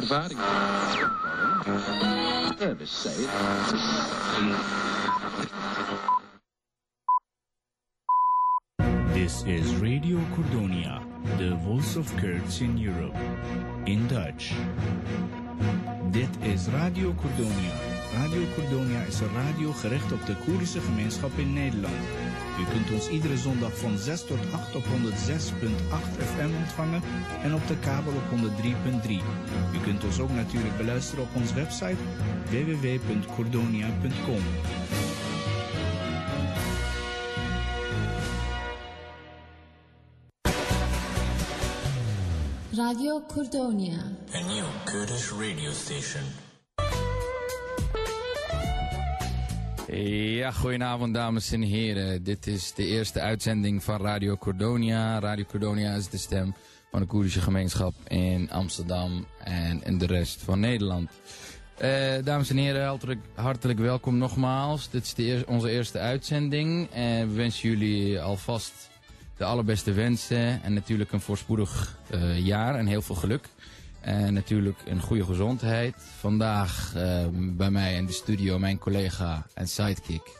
ervaring. This is Radio Cordonia, the voice of Kurds in Europe, in Dutch. Dit is Radio Cordonia. Radio Cordonia is een radio gericht op de Koerdische gemeenschap in Nederland. U kunt ons iedere zondag van 6 tot 8 op 106.8 FM ontvangen en op de kabel op 103.3. U kunt ons ook natuurlijk beluisteren op onze website www.cordonia.com. Radio Cordonia. A new Kurdish radio station. Ja, goedenavond dames en heren. Dit is de eerste uitzending van Radio Cordonia. Radio Cordonia is de stem van de Koerdische gemeenschap in Amsterdam en in de rest van Nederland. Eh, dames en heren, hartelijk, welkom nogmaals. Dit is de onze eerste uitzending en we wensen jullie alvast de allerbeste wensen en natuurlijk een voorspoedig eh, jaar en heel veel geluk. En natuurlijk een goede gezondheid. Vandaag eh, bij mij in de studio mijn collega en sidekick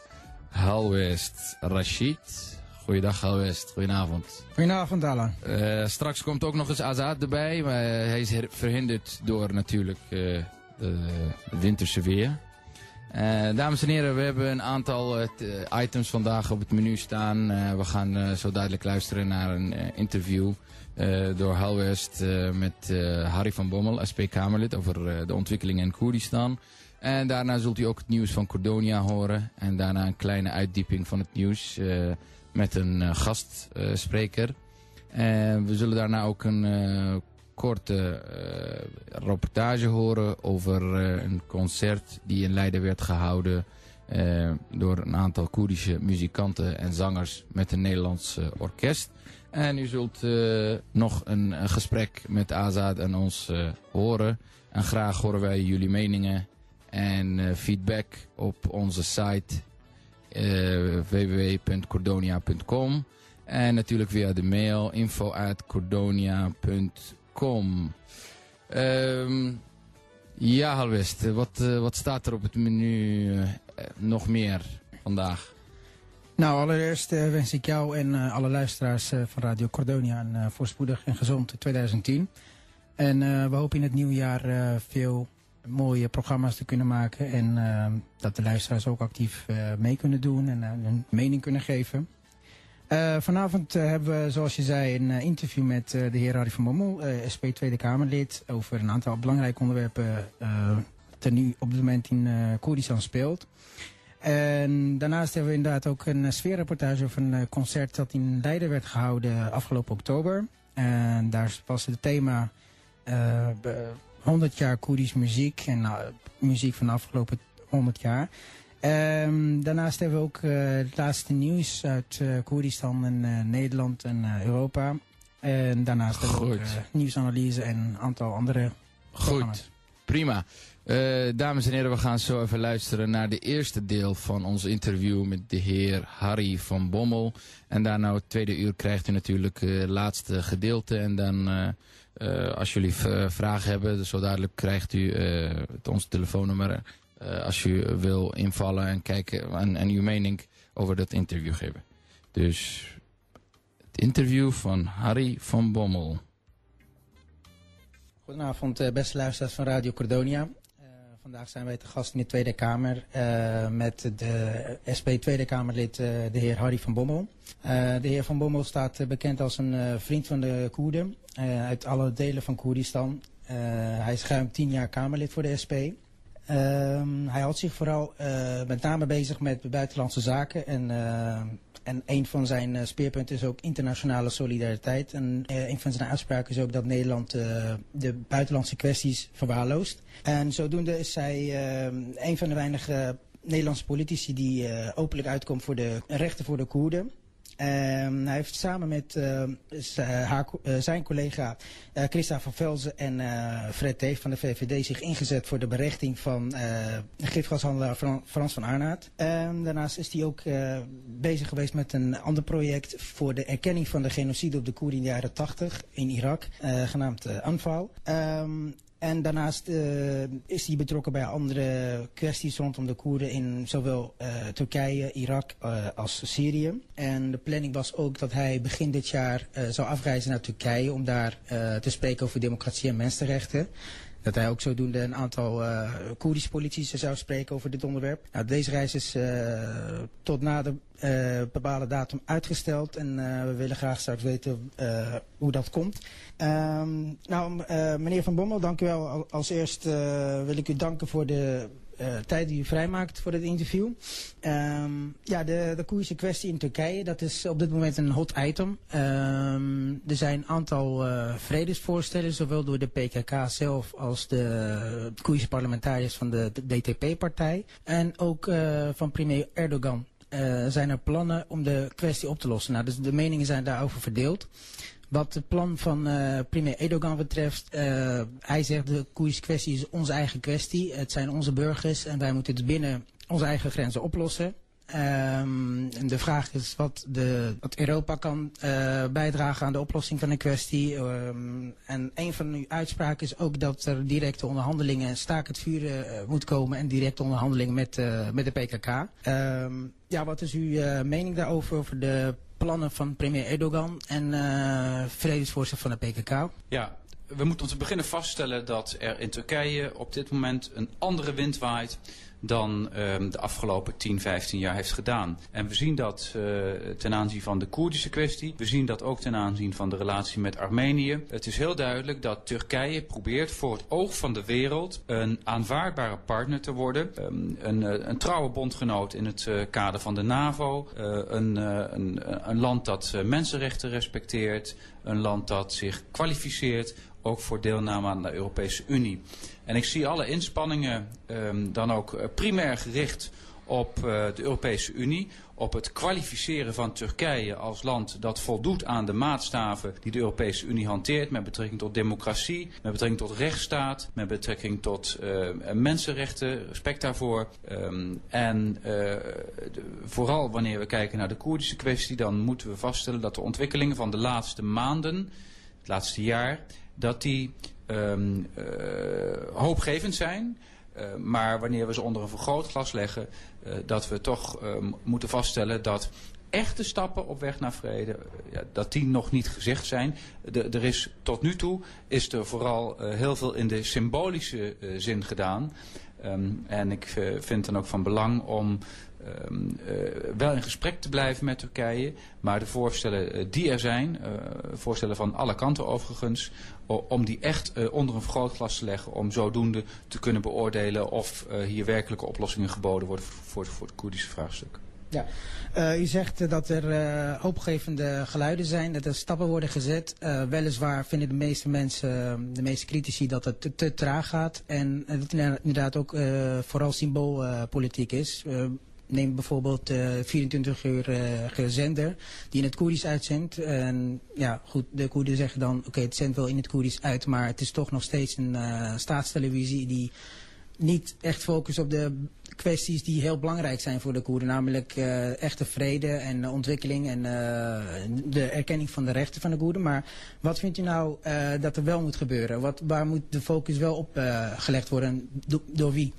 Halwest Rashid. Goeiedag Halwest, goedenavond. Goedenavond, Alan. Eh, straks komt ook nog eens Azad erbij, maar hij is verhinderd door natuurlijk eh, de winterse weer. Eh, dames en heren, we hebben een aantal items vandaag op het menu staan. We gaan zo dadelijk luisteren naar een interview door Halwest eh, met eh, Harry van Bommel, SP-Kamerlid, over eh, de ontwikkelingen in Koerdistan. En daarna zult u ook het nieuws van Cordonia horen. En daarna een kleine uitdieping van het nieuws eh, met een eh, gastspreker. En we zullen daarna ook een eh, korte eh, rapportage horen over eh, een concert die in Leiden werd gehouden eh, door een aantal Koerdische muzikanten en zangers met een Nederlands eh, orkest. En u zult eh, nog een, een gesprek met Azad en ons eh, horen. En graag horen wij jullie meningen en eh, feedback op onze site eh, www.cordonia.com. En natuurlijk via de mail info.cordonia.com. Ehm ja, Halwest, eh, wat, eh, wat staat er op het menu eh, nog meer vandaag? Nou, allereerst eh, wens ik jou en eh, alle luisteraars eh, van Radio Cordonia een voorspoedig en gezond 2010. En we hopen in het nieuwe jaar eh, veel mooie programma's te kunnen maken. En eh, dat de luisteraars ook actief mee kunnen doen en hun mening kunnen geven. Vanavond hebben we, zoals je zei, een interview met de heer Harry van Bommel, SP Tweede Kamerlid, over een aantal belangrijke onderwerpen dat nu op dit moment in Koerdistan speelt. En daarnaast hebben we inderdaad ook een eh, sfeerreportage over een eh, concert dat in Leiden werd gehouden afgelopen oktober. En daar was het thema eh, be- 100 jaar Koerdisch muziek en muziek van de afgelopen 100 jaar. Ehm, daarnaast hebben we ook eh, het laatste nieuws uit eh, Koerdistan en eh, Nederland en eh, Europa. En daarnaast hebben we ook Goed. eh, nieuwsanalyse en een aantal andere programma's. Goed, prima. Eh, dames en heren, we gaan zo even luisteren naar de eerste deel van ons interview met de heer Harry van Bommel. En daarna het tweede uur krijgt u natuurlijk eh, het laatste gedeelte. En dan, eh, als jullie vragen hebben, zo dadelijk krijgt u ons telefoonnummer. als u wil invallen en kijken en, en uw mening over dat interview geven. Dus het interview van Harry van Bommel. Goedenavond, beste luisteraars van Radio Cordonia. Vandaag zijn wij te gast in de Tweede Kamer eh, met de SP Tweede Kamerlid, eh, de heer Harry van Bommel. Eh, de heer van Bommel staat bekend als een vriend van de Koerden uit alle delen van Koerdistan. Hij is ruim tien jaar Kamerlid voor de SP. Ehm, hij houdt zich vooral met name bezig met buitenlandse zaken. En, en een van zijn eh, speerpunten is ook internationale solidariteit. En eh, een van zijn uitspraken is ook dat Nederland eh, de buitenlandse kwesties verwaarloost. En zodoende is eh, een van de weinige Nederlandse politici die openlijk uitkomt voor de rechten voor de Koerden. Ehm, hij heeft samen met eh, eh, eh, zijn collega eh, Christa van Velzen en Fred Teef van de VVD zich ingezet voor de berechting van gifgashandelaar Fran- Frans van Arnaert. Ehm, daarnaast is hij ook bezig geweest met een ander project voor de erkenning van de genocide op de Koerden in de jaren 80 in Irak, genaamd Anfal. Ehm, En daarnaast uh, is hij betrokken bij andere kwesties rondom de Koerden in zowel uh, Turkije, Irak uh, als Syrië. En de planning was ook dat hij begin dit jaar zou afreizen naar Turkije om daar te spreken over democratie en mensenrechten. Dat hij ook zodoende een aantal uh, Koerdische politici zou spreken over dit onderwerp. Nou, deze reis is uh, tot na de uh, bepaalde datum uitgesteld. En we willen graag straks weten hoe dat komt. Um, nou, meneer Van Bommel, dank u wel. Als eerst wil ik u danken voor de uh, tijd die u vrijmaakt voor dit interview. Um, ja, de, de kwestie in Turkije, dat is op dit moment een hot item. Um, er zijn een aantal uh, vredesvoorstellen, zowel door de PKK zelf als de Koerdische parlementariërs van de, DTP-partij. En ook uh, van premier Erdogan. zijn er plannen om de kwestie op te lossen. Nou, dus de meningen zijn daarover verdeeld. Wat het plan van uh, premier Erdogan betreft, uh, hij zegt de Koerdische kwestie is onze eigen kwestie. Het zijn onze burgers en wij moeten het binnen onze eigen grenzen oplossen. Um, de vraag is wat, de, wat Europa kan uh, bijdragen aan de oplossing van de kwestie. Um, en een van uw uitspraken is ook dat er directe onderhandelingen, staak het vuren moet komen en directe onderhandelingen met, met de PKK. Um, ja, wat is uw mening daarover, over de plannen van premier Erdogan en uh, vredesvoorstel van de PKK? Ja, we moeten om te beginnen vaststellen dat er in Turkije op dit moment een andere wind waait dan um, de afgelopen 10, 15 jaar heeft gedaan. En we zien dat uh, ten aanzien van de Koerdische kwestie. We zien dat ook ten aanzien van de relatie met Armenië. Het is heel duidelijk dat Turkije probeert voor het oog van de wereld een aanvaardbare partner te worden. Um, een, uh, een trouwe bondgenoot in het uh, kader van de NAVO. een, een, een land dat mensenrechten respecteert. Een land dat zich kwalificeert ook voor deelname aan de Europese Unie. En ik zie alle inspanningen um, dan ook uh, primair gericht op uh, de Europese Unie, op het kwalificeren van Turkije als land dat voldoet aan de maatstaven die de Europese Unie hanteert met betrekking tot democratie, met betrekking tot rechtsstaat, met betrekking tot uh, mensenrechten, respect daarvoor. Um, en vooral wanneer we kijken naar de Koerdische kwestie, dan moeten we vaststellen dat de ontwikkelingen van de laatste maanden, het laatste jaar, dat die um, uh, hoopgevend zijn. Uh, maar wanneer we ze onder een vergrootglas leggen, uh, dat we toch uh, moeten vaststellen dat echte stappen op weg naar vrede, ja, dat die nog niet gezegd zijn. De, er is tot nu toe is er vooral heel veel in de symbolische zin gedaan. Um, en ik vind dan ook van belang om um, uh, wel in gesprek te blijven met Turkije. Maar de voorstellen uh, die er zijn, uh, voorstellen van alle kanten overigens, om die echt onder een vergrootglas te leggen. Om zodoende te kunnen beoordelen of hier werkelijke oplossingen geboden worden voor, het Koerdische vraagstuk. Ja, u zegt dat er hoopgevende geluiden zijn, dat er stappen worden gezet. Weliswaar vinden de meeste mensen, de meeste critici, dat het te, te traag gaat. En dat het inderdaad ook vooral symboolpolitiek is. Neem bijvoorbeeld uh, 24 uur uh, zender die in het Koerdisch uitzendt. En ja, goed, de Koerden zeggen dan, oké, het zendt wel in het Koerdisch uit, maar het is toch nog steeds een uh, staatstelevisie die niet echt focust op de kwesties die heel belangrijk zijn voor de Koerden. Namelijk echte vrede en ontwikkeling en de erkenning van de rechten van de Koerden. Maar wat vindt u nou dat er wel moet gebeuren? Wat, waar moet de focus wel op gelegd worden? Do door wie?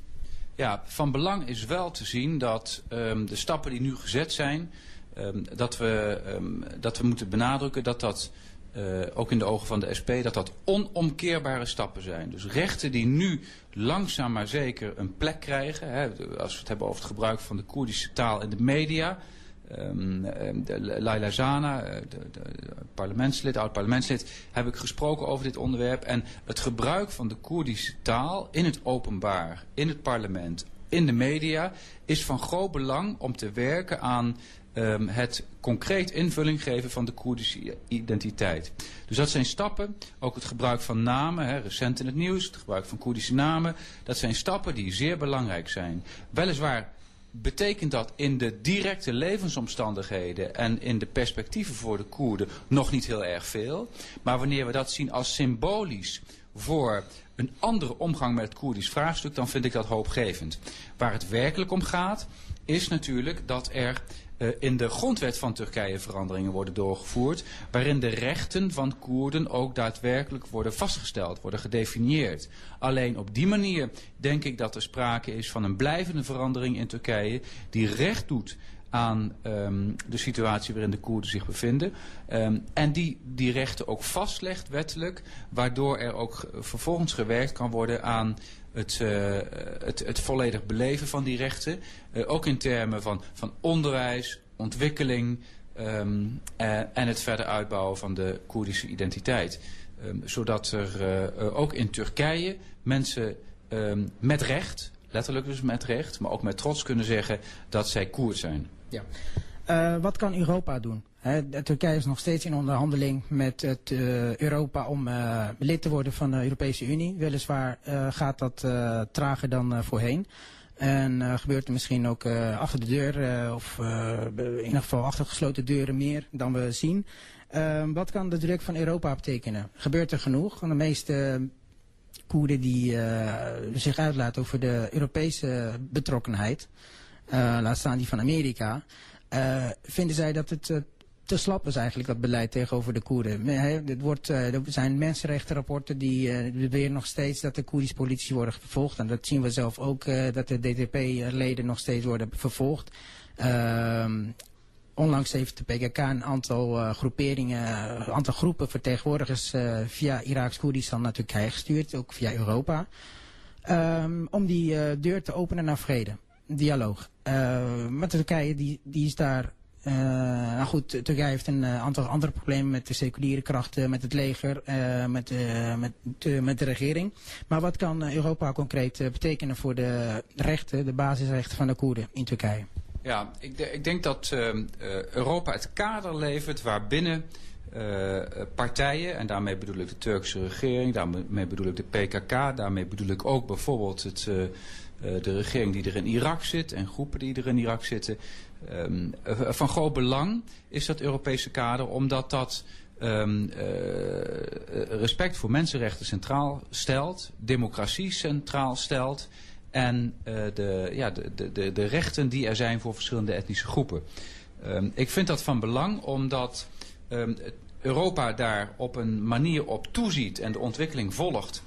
Ja, van belang is wel te zien dat um, de stappen die nu gezet zijn, um, dat, we, um, dat we moeten benadrukken dat dat, uh, ook in de ogen van de SP, dat dat onomkeerbare stappen zijn. Dus rechten die nu langzaam maar zeker een plek krijgen, hè, als we het hebben over het gebruik van de Koerdische taal in de media, Um, Laila Zana, de parlementslid, oud-parlementslid, heb ik gesproken over dit onderwerp. En het gebruik van de Koerdische taal in het openbaar, in het parlement, in de media, is van groot belang om te werken aan um, het concreet invulling geven van de Koerdische identiteit. Dus dat zijn stappen, ook het gebruik van namen, hè, recent in het nieuws, het gebruik van Koerdische namen, dat zijn stappen die zeer belangrijk zijn. Weliswaar betekent dat in de directe levensomstandigheden en in de perspectieven voor de Koerden nog niet heel erg veel. Maar wanneer we dat zien als symbolisch voor een andere omgang met het Koerdisch vraagstuk, dan vind ik dat hoopgevend. Waar het werkelijk om gaat, is natuurlijk dat er in de grondwet van Turkije veranderingen worden doorgevoerd, waarin de rechten van Koerden ook daadwerkelijk worden vastgesteld, worden gedefinieerd. Alleen op die manier denk ik dat er sprake is van een blijvende verandering in Turkije die recht doet aan um, de situatie waarin de Koerden zich bevinden. Um, en die die rechten ook vastlegt wettelijk, waardoor er ook vervolgens gewerkt kan worden aan het, uh, het, het volledig beleven van die rechten. Uh, ook in termen van, van onderwijs, ontwikkeling um, uh, en het verder uitbouwen van de Koerdische identiteit. Um, zodat er ook in Turkije mensen um, met recht, letterlijk dus met recht, maar ook met trots kunnen zeggen dat zij Koerd zijn. Ja. Wat kan Europa doen? Turkije is nog steeds in onderhandeling met het, uh, Europa om uh, lid te worden van de Europese Unie. Weliswaar gaat dat trager dan voorheen. En gebeurt er misschien ook achter de deur, of in ieder geval achter gesloten deuren meer dan we zien. Ehm, wat kan de druk van Europa betekenen? Gebeurt er genoeg? De meeste Koerden die zich uitlaten over de Europese betrokkenheid laat staan die van Amerika, vinden zij dat het te slap is eigenlijk, dat beleid tegenover de Koerden. Het wordt, er zijn mensenrechtenrapporten die beweren nog steeds dat de Koerdische politie worden vervolgd. En dat zien we zelf ook, dat de DTP-leden nog steeds worden vervolgd. Ehm, onlangs heeft de PKK een aantal groeperingen, een aantal groepen vertegenwoordigers via Iraks-Koerdistan naar Turkije gestuurd, ook via Europa, um, om die deur te openen naar vrede dialoog. Uh, maar Turkije die, die is daar... Uh, nou goed, Turkije heeft een uh, aantal andere problemen met de seculiere krachten, met het leger, uh, met, met, met de regering. Maar wat kan Europa concreet betekenen voor de rechten, de basisrechten van de Koerden in Turkije? Ja, ik, de, ik denk dat Europa het kader levert waarbinnen partijen, en daarmee bedoel ik de Turkse regering, daarmee bedoel ik de PKK, daarmee bedoel ik ook bijvoorbeeld het uh, de regering die er in Irak zit en groepen die er in Irak zitten. Um, van groot belang is dat Europese kader omdat dat um, uh, respect voor mensenrechten centraal stelt, democratie centraal stelt en uh, de, ja, de, de, de rechten die er zijn voor verschillende etnische groepen. Um, ik vind dat van belang omdat Europa daar op een manier op toeziet en de ontwikkeling volgt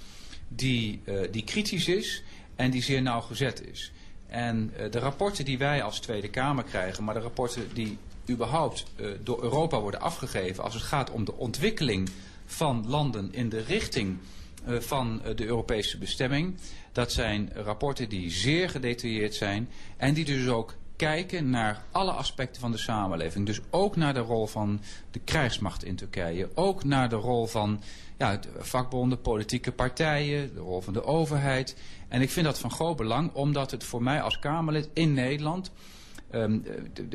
die, die kritisch is en die zeer nauwgezet is. En uh, de rapporten die wij als Tweede Kamer krijgen, maar de rapporten die überhaupt uh, door Europa worden afgegeven als het gaat om de ontwikkeling van landen in de richting uh, van de Europese bestemming, dat zijn rapporten die zeer gedetailleerd zijn en die dus ook kijken naar alle aspecten van de samenleving. Dus ook naar de rol van de krijgsmacht in Turkije. Ook naar de rol van ja, vakbonden, politieke partijen, de rol van de overheid. En ik vind dat van groot belang, omdat het voor mij als Kamerlid in Nederland... Um,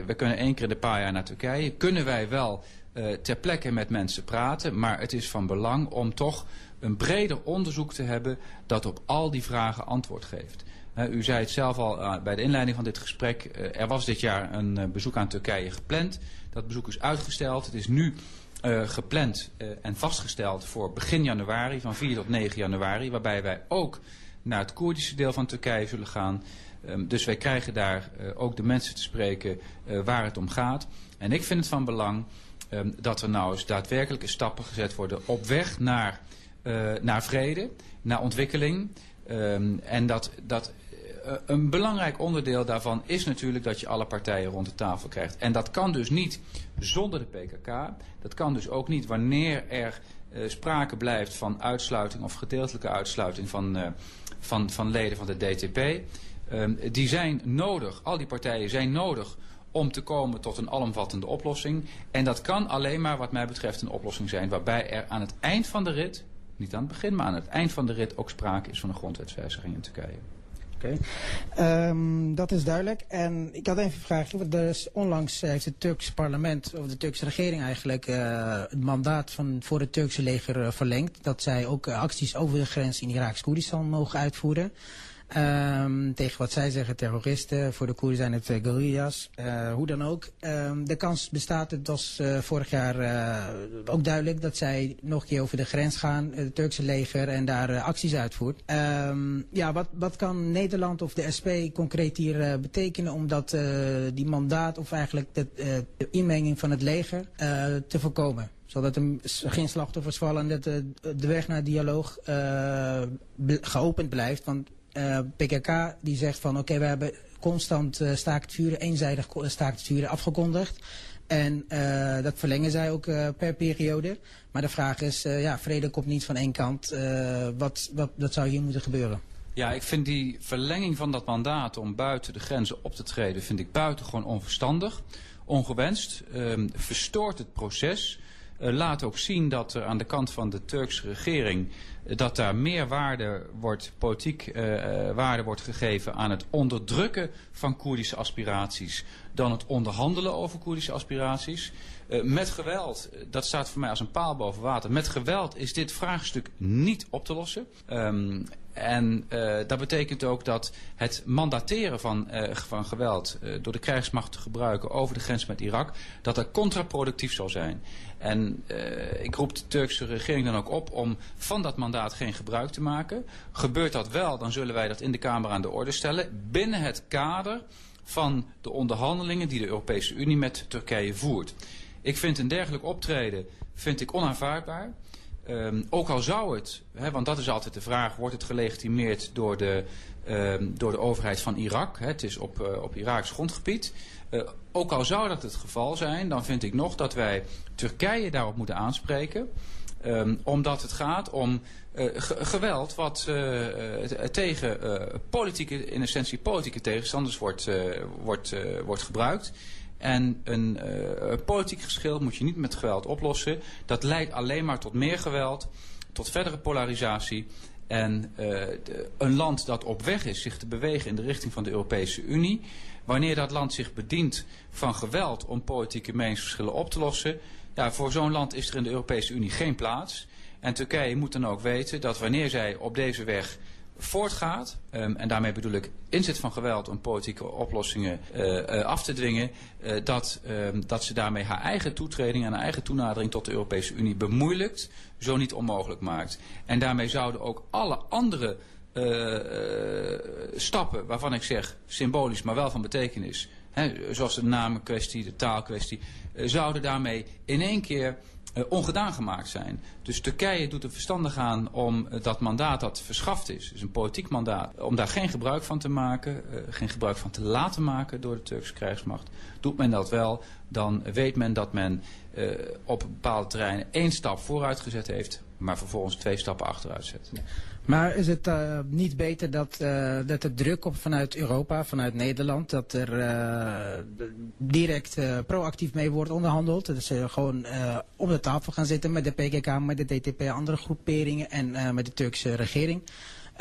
we kunnen één keer in de paar jaar naar Turkije. Kunnen wij wel uh, ter plekke met mensen praten. Maar het is van belang om toch een breder onderzoek te hebben... dat op al die vragen antwoord geeft. U zei het zelf al uh, bij de inleiding van dit gesprek. er was dit jaar een bezoek aan Turkije gepland. Dat bezoek is uitgesteld. Het is nu gepland en vastgesteld voor begin januari, van 4 tot 9 januari. Waarbij wij ook naar het Koerdische deel van Turkije zullen gaan. Um, dus wij krijgen daar uh, ook de mensen te spreken uh, waar het om gaat. En ik vind het van belang um, dat er nou eens daadwerkelijke stappen gezet worden op weg naar, uh, naar vrede, naar ontwikkeling. Um, en dat, dat een belangrijk onderdeel daarvan is natuurlijk dat je alle partijen rond de tafel krijgt. En dat kan dus niet zonder de PKK. Dat kan dus ook niet wanneer er sprake blijft van uitsluiting of gedeeltelijke uitsluiting van, van, van leden van de DTP. Um, die zijn nodig, al die partijen zijn nodig om te komen tot een alomvattende oplossing. En dat kan alleen maar wat mij betreft een oplossing zijn waarbij er aan het eind van de rit, niet aan het begin, maar aan het eind van de rit ook sprake is van een grondwetswijziging in Turkije. Oké, um, dat is duidelijk. En ik had even. Dus onlangs heeft het Turkse parlement, of de Turkse regering eigenlijk, uh, het mandaat van, voor het Turkse leger uh, verlengd. Dat zij ook acties over de grens in Iraks-Koerdistan mogen uitvoeren. Ehm, tegen wat zij zeggen terroristen. Voor de Koerden zijn het uh, guerrillas. Uh, hoe dan ook. Um, de kans bestaat, het was uh, vorig jaar ook duidelijk... dat zij nog een keer over de grens gaan, het Turkse leger... en daar acties uitvoert. Um, ja, wat, wat kan Nederland of de SP concreet hier betekenen... om dat, die mandaat of eigenlijk de, de inmenging van het leger te voorkomen? zodat er geen slachtoffers vallen en dat de, de weg naar dialoog geopend blijft. Want uh, PKK die zegt van oké, we hebben constant uh, staakt het vuren, eenzijdig staakt het vuren afgekondigd. En dat verlengen zij ook per periode. Maar de vraag is, ja, vrede komt niet van één kant. wat, wat, wat zou hier moeten gebeuren? Ja, ik vind die verlenging van dat mandaat om buiten de grenzen op te treden... vind ik buitengewoon onverstandig, ongewenst. Um, verstoort het proces. Laat ook zien dat er aan de kant van de Turkse regering dat daar meer waarde wordt, politiek uh, waarde wordt gegeven aan het onderdrukken van Koerdische aspiraties dan het onderhandelen over Koerdische aspiraties. Uh, met geweld, dat staat voor mij als een paal boven water, met geweld is dit vraagstuk niet op te lossen. Um, en uh, dat betekent ook dat het mandateren van, uh, van geweld uh, door de krijgsmacht te gebruiken over de grens met Irak, dat dat contraproductief zal zijn. En ik roep de Turkse regering dan ook op om van dat mandaat geen gebruik te maken. Gebeurt dat wel, dan zullen wij dat in de Kamer aan de orde stellen. Binnen het kader van de onderhandelingen die de Europese Unie met Turkije voert. Ik vind een dergelijk optreden vind ik onaanvaardbaar. Um, ook al zou het, hè, want dat is altijd de vraag, wordt het gelegitimeerd door de, um, door de overheid van Irak? Hè, het is op, uh, op Iraks grondgebied. Uh, ook al zou dat het geval zijn, dan vind ik nog dat wij Turkije daarop moeten aanspreken. Um, omdat het gaat om uh, geweld wat tegen politieke, in essentie politieke tegenstanders wordt, wordt, wordt gebruikt. En een uh, politiek geschil moet je niet met geweld oplossen. Dat leidt alleen maar tot meer geweld, tot verdere polarisatie. En de, een land dat op weg is zich te bewegen in de richting van de Europese Unie... wanneer dat land zich bedient van geweld om politieke meningsverschillen op te lossen... Ja, voor zo'n land is er in de Europese Unie geen plaats. En Turkije moet dan ook weten dat wanneer zij op deze weg voortgaat, um, en daarmee bedoel ik inzet van geweld om politieke oplossingen uh, uh, af te dwingen, uh, dat, um, dat ze daarmee haar eigen toetreding en haar eigen toenadering tot de Europese Unie bemoeilijkt, zo niet onmogelijk maakt. En daarmee zouden ook alle andere stappen, waarvan ik zeg symbolisch, maar wel van betekenis, hè, zoals de namenkwestie, de taalkwestie, zouden daarmee in één keer uh, ongedaan gemaakt zijn. Dus Turkije doet er verstandig aan om uh, dat mandaat dat verschaft is, dus een politiek mandaat, om daar geen gebruik van te maken, uh, geen gebruik van te laten maken door de Turkse krijgsmacht. Doet men dat wel, dan weet men dat men op bepaalde terreinen één stap vooruit gezet heeft, maar vervolgens twee stappen achteruit zet. Maar is het uh, niet beter dat, uh, dat de druk op vanuit Europa, vanuit Nederland, dat er uh, direct proactief mee wordt onderhandeld? Dat ze gewoon op de tafel gaan zitten met de PKK, met de DTP, andere groeperingen en met de Turkse regering.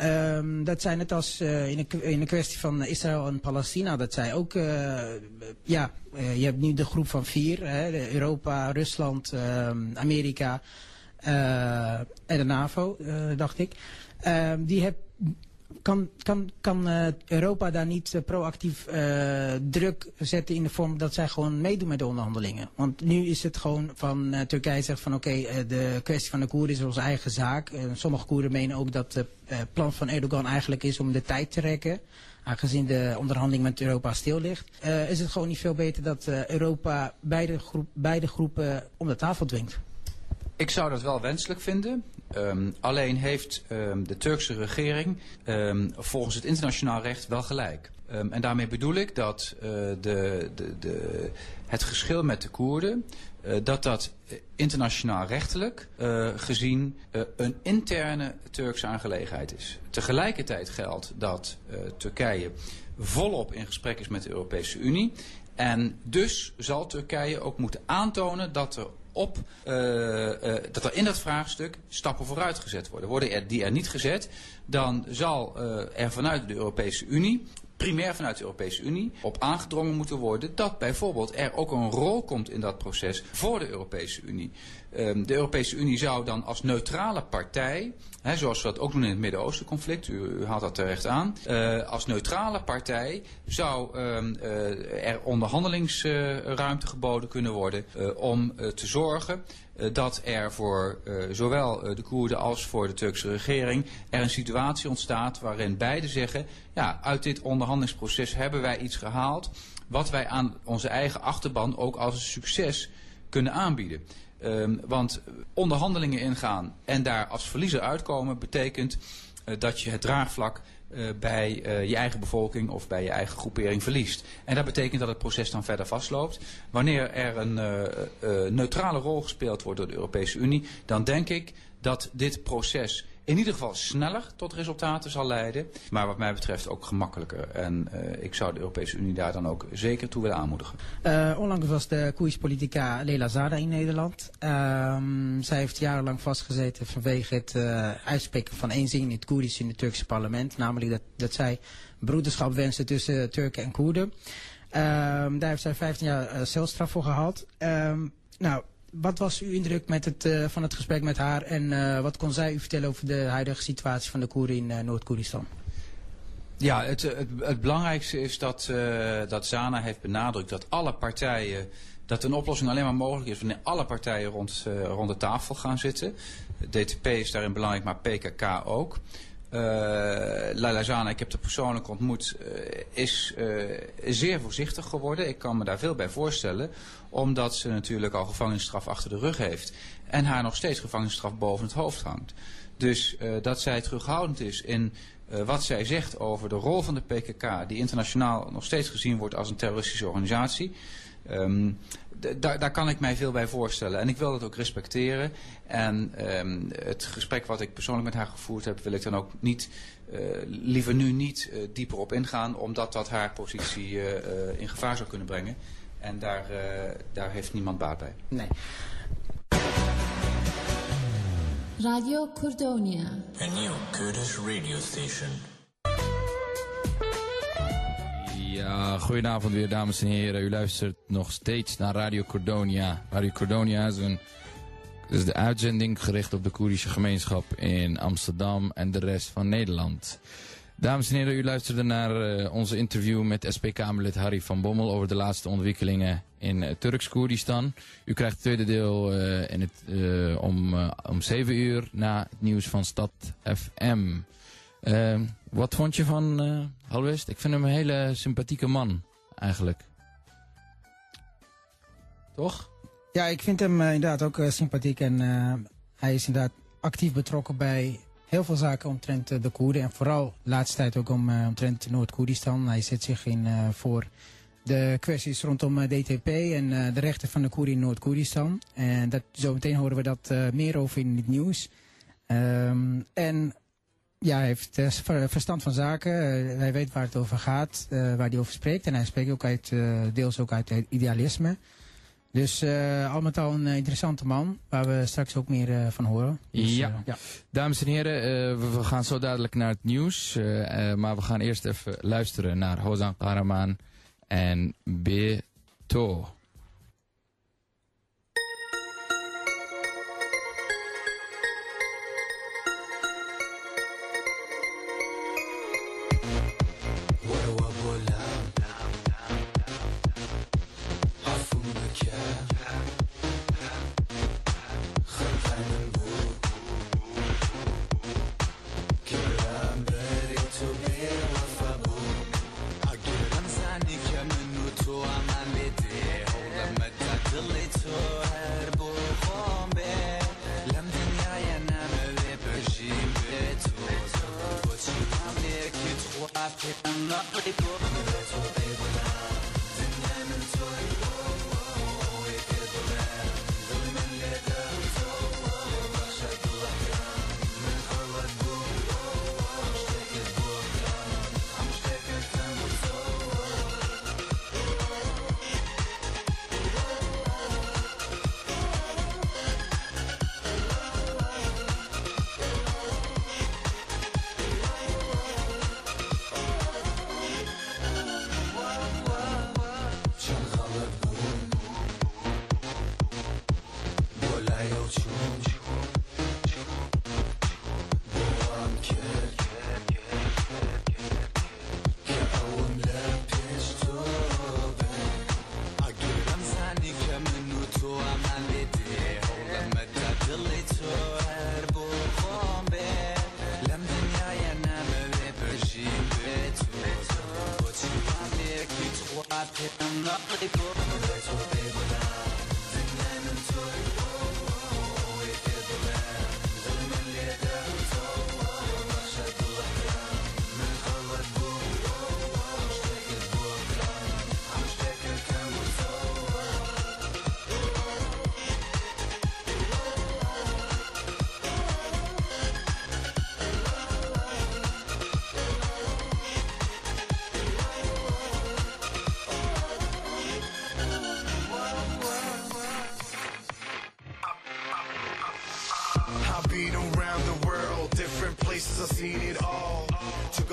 Um, dat zijn het als in, de, in de kwestie van Israël en Palestina. Dat zij ook, ja, je hebt nu de groep van vier. Hè, Europa, Rusland, Amerika en de NAVO, dacht ik. Uh, die kan, kan, kan uh, Europa daar niet uh, proactief uh, druk zetten in de vorm dat zij gewoon meedoen met de onderhandelingen? Want nu is het gewoon van Turkije zegt van oké, de kwestie van de Koerden is onze eigen zaak. sommige Koerden menen ook dat het plan van Erdogan eigenlijk is om de tijd te rekken. Aangezien de onderhandeling met Europa stil ligt. is het gewoon niet veel beter dat Europa beide, groep, beide groepen om de tafel dwingt? Ik zou dat wel wenselijk vinden. Um, alleen heeft um, de Turkse regering um, volgens het internationaal recht wel gelijk. En daarmee bedoel ik dat uh, de, de, de, het geschil met de Koerden, uh, dat dat internationaal rechtelijk uh, gezien een interne Turkse aangelegenheid is. Tegelijkertijd geldt dat Turkije volop in gesprek is met de Europese Unie. En dus zal Turkije ook moeten aantonen dat er op uh, uh, dat er in dat vraagstuk stappen vooruit gezet worden. Worden er, die er niet gezet, dan zal uh, er vanuit de Europese Unie primair vanuit de Europese Unie, op aangedrongen moeten worden dat bijvoorbeeld er ook een rol komt in dat proces voor de Europese Unie. Ehm, de Europese Unie zou dan als neutrale partij, hè, zoals we dat ook doen in het Midden-Oosten conflict, u, haalt dat terecht aan, uh, als neutrale partij zou um, uh, er onderhandelingsruimte geboden kunnen worden om te zorgen dat er voor zowel de Koerden als voor de Turkse regering er een situatie ontstaat waarin beide zeggen, ja, uit dit onderhandelingsproces hebben wij iets gehaald wat wij aan onze eigen achterban ook als een succes kunnen aanbieden. Um, want onderhandelingen ingaan en daar als verliezer uitkomen betekent uh, dat je het draagvlak uh, bij uh, je eigen bevolking of bij je eigen groepering verliest. En dat betekent dat het proces dan verder vastloopt. Wanneer er een neutrale rol gespeeld wordt door de Europese Unie, dan denk ik dat dit proces in ieder geval sneller tot resultaten zal leiden. Maar wat mij betreft ook gemakkelijker. En uh, ik zou de Europese Unie daar dan ook zeker toe willen aanmoedigen. Uh, onlangs was de Koerdische politica Leila Zada in Nederland. Um, zij heeft jarenlang vastgezeten vanwege het uh, uitspreken van één zin in het Koerdisch in het Turkse parlement. Namelijk dat, dat zij broederschap wensen tussen Turken en Koerden. Um, daar heeft zij 15 jaar celstraf voor gehaald. Um, nou, wat was uw indruk met het, uh, van het gesprek met haar en uh, wat kon zij u vertellen over de huidige situatie van de Koeren in uh, Noord-Koerdistan? Ja, het, het, belangrijkste is dat, dat Zana heeft benadrukt dat alle partijen, dat een oplossing alleen maar mogelijk is wanneer alle partijen rond, rond de tafel gaan zitten. DTP is daarin belangrijk, maar PKK ook. Uh, Laila Zana, ik heb haar persoonlijk ontmoet, is zeer voorzichtig geworden. Ik kan me daar veel bij voorstellen, omdat ze natuurlijk al gevangenisstraf achter de rug heeft. En haar nog steeds gevangenisstraf boven het hoofd hangt. Dus dat zij terughoudend is in wat zij zegt over de rol van de PKK, die internationaal nog steeds gezien wordt als een terroristische organisatie. Um, daar, kan ik mij veel bij voorstellen. En ik wil dat ook respecteren. En um, het gesprek wat ik persoonlijk met haar gevoerd heb, wil ik dan ook niet, uh, liever nu niet dieper op ingaan, omdat dat haar positie in gevaar zou kunnen brengen. En daar, daar heeft niemand baat bij. Nee. Radio Cordonia. A new Kurdish radio station. Ja, goedenavond weer dames en heren. U luistert nog steeds naar Radio Cordonia. Radio Cordonia is, een, is de uitzending gericht op de Koerdische gemeenschap in Amsterdam en de rest van Nederland. Dames en heren, u luisterde naar uh, onze interview met SP-Kamerlid Harry van Bommel over de laatste ontwikkelingen in uh, Turks-Koerdistan. U krijgt het tweede deel uh, in het, om, om 7 uur na het nieuws van Stad FM. Uh, wat vond je van Halwest? Ik vind hem een hele sympathieke man, eigenlijk. Toch? Ja, ik vind hem inderdaad ook sympathiek. En hij is inderdaad actief betrokken bij heel veel zaken omtrent de Koerden. En vooral de laatste tijd ook om, omtrent Noord-Koerdistan. Hij zet zich in voor de kwesties rondom DTP en de rechten van de Koerden in Noord-Koerdistan. En dat, zometeen horen we dat meer over in het nieuws. Um, en ja, hij heeft verstand van zaken. Hij weet waar het over gaat, waar hij over spreekt. En hij spreekt ook uit, deels ook uit idealisme. Dus al met al een interessante man, waar we straks ook meer van horen. Dus, ja. ja. dames en heren, we, we, gaan zo dadelijk naar het nieuws. maar we gaan eerst even luisteren naar Hozan Karaman en Beto.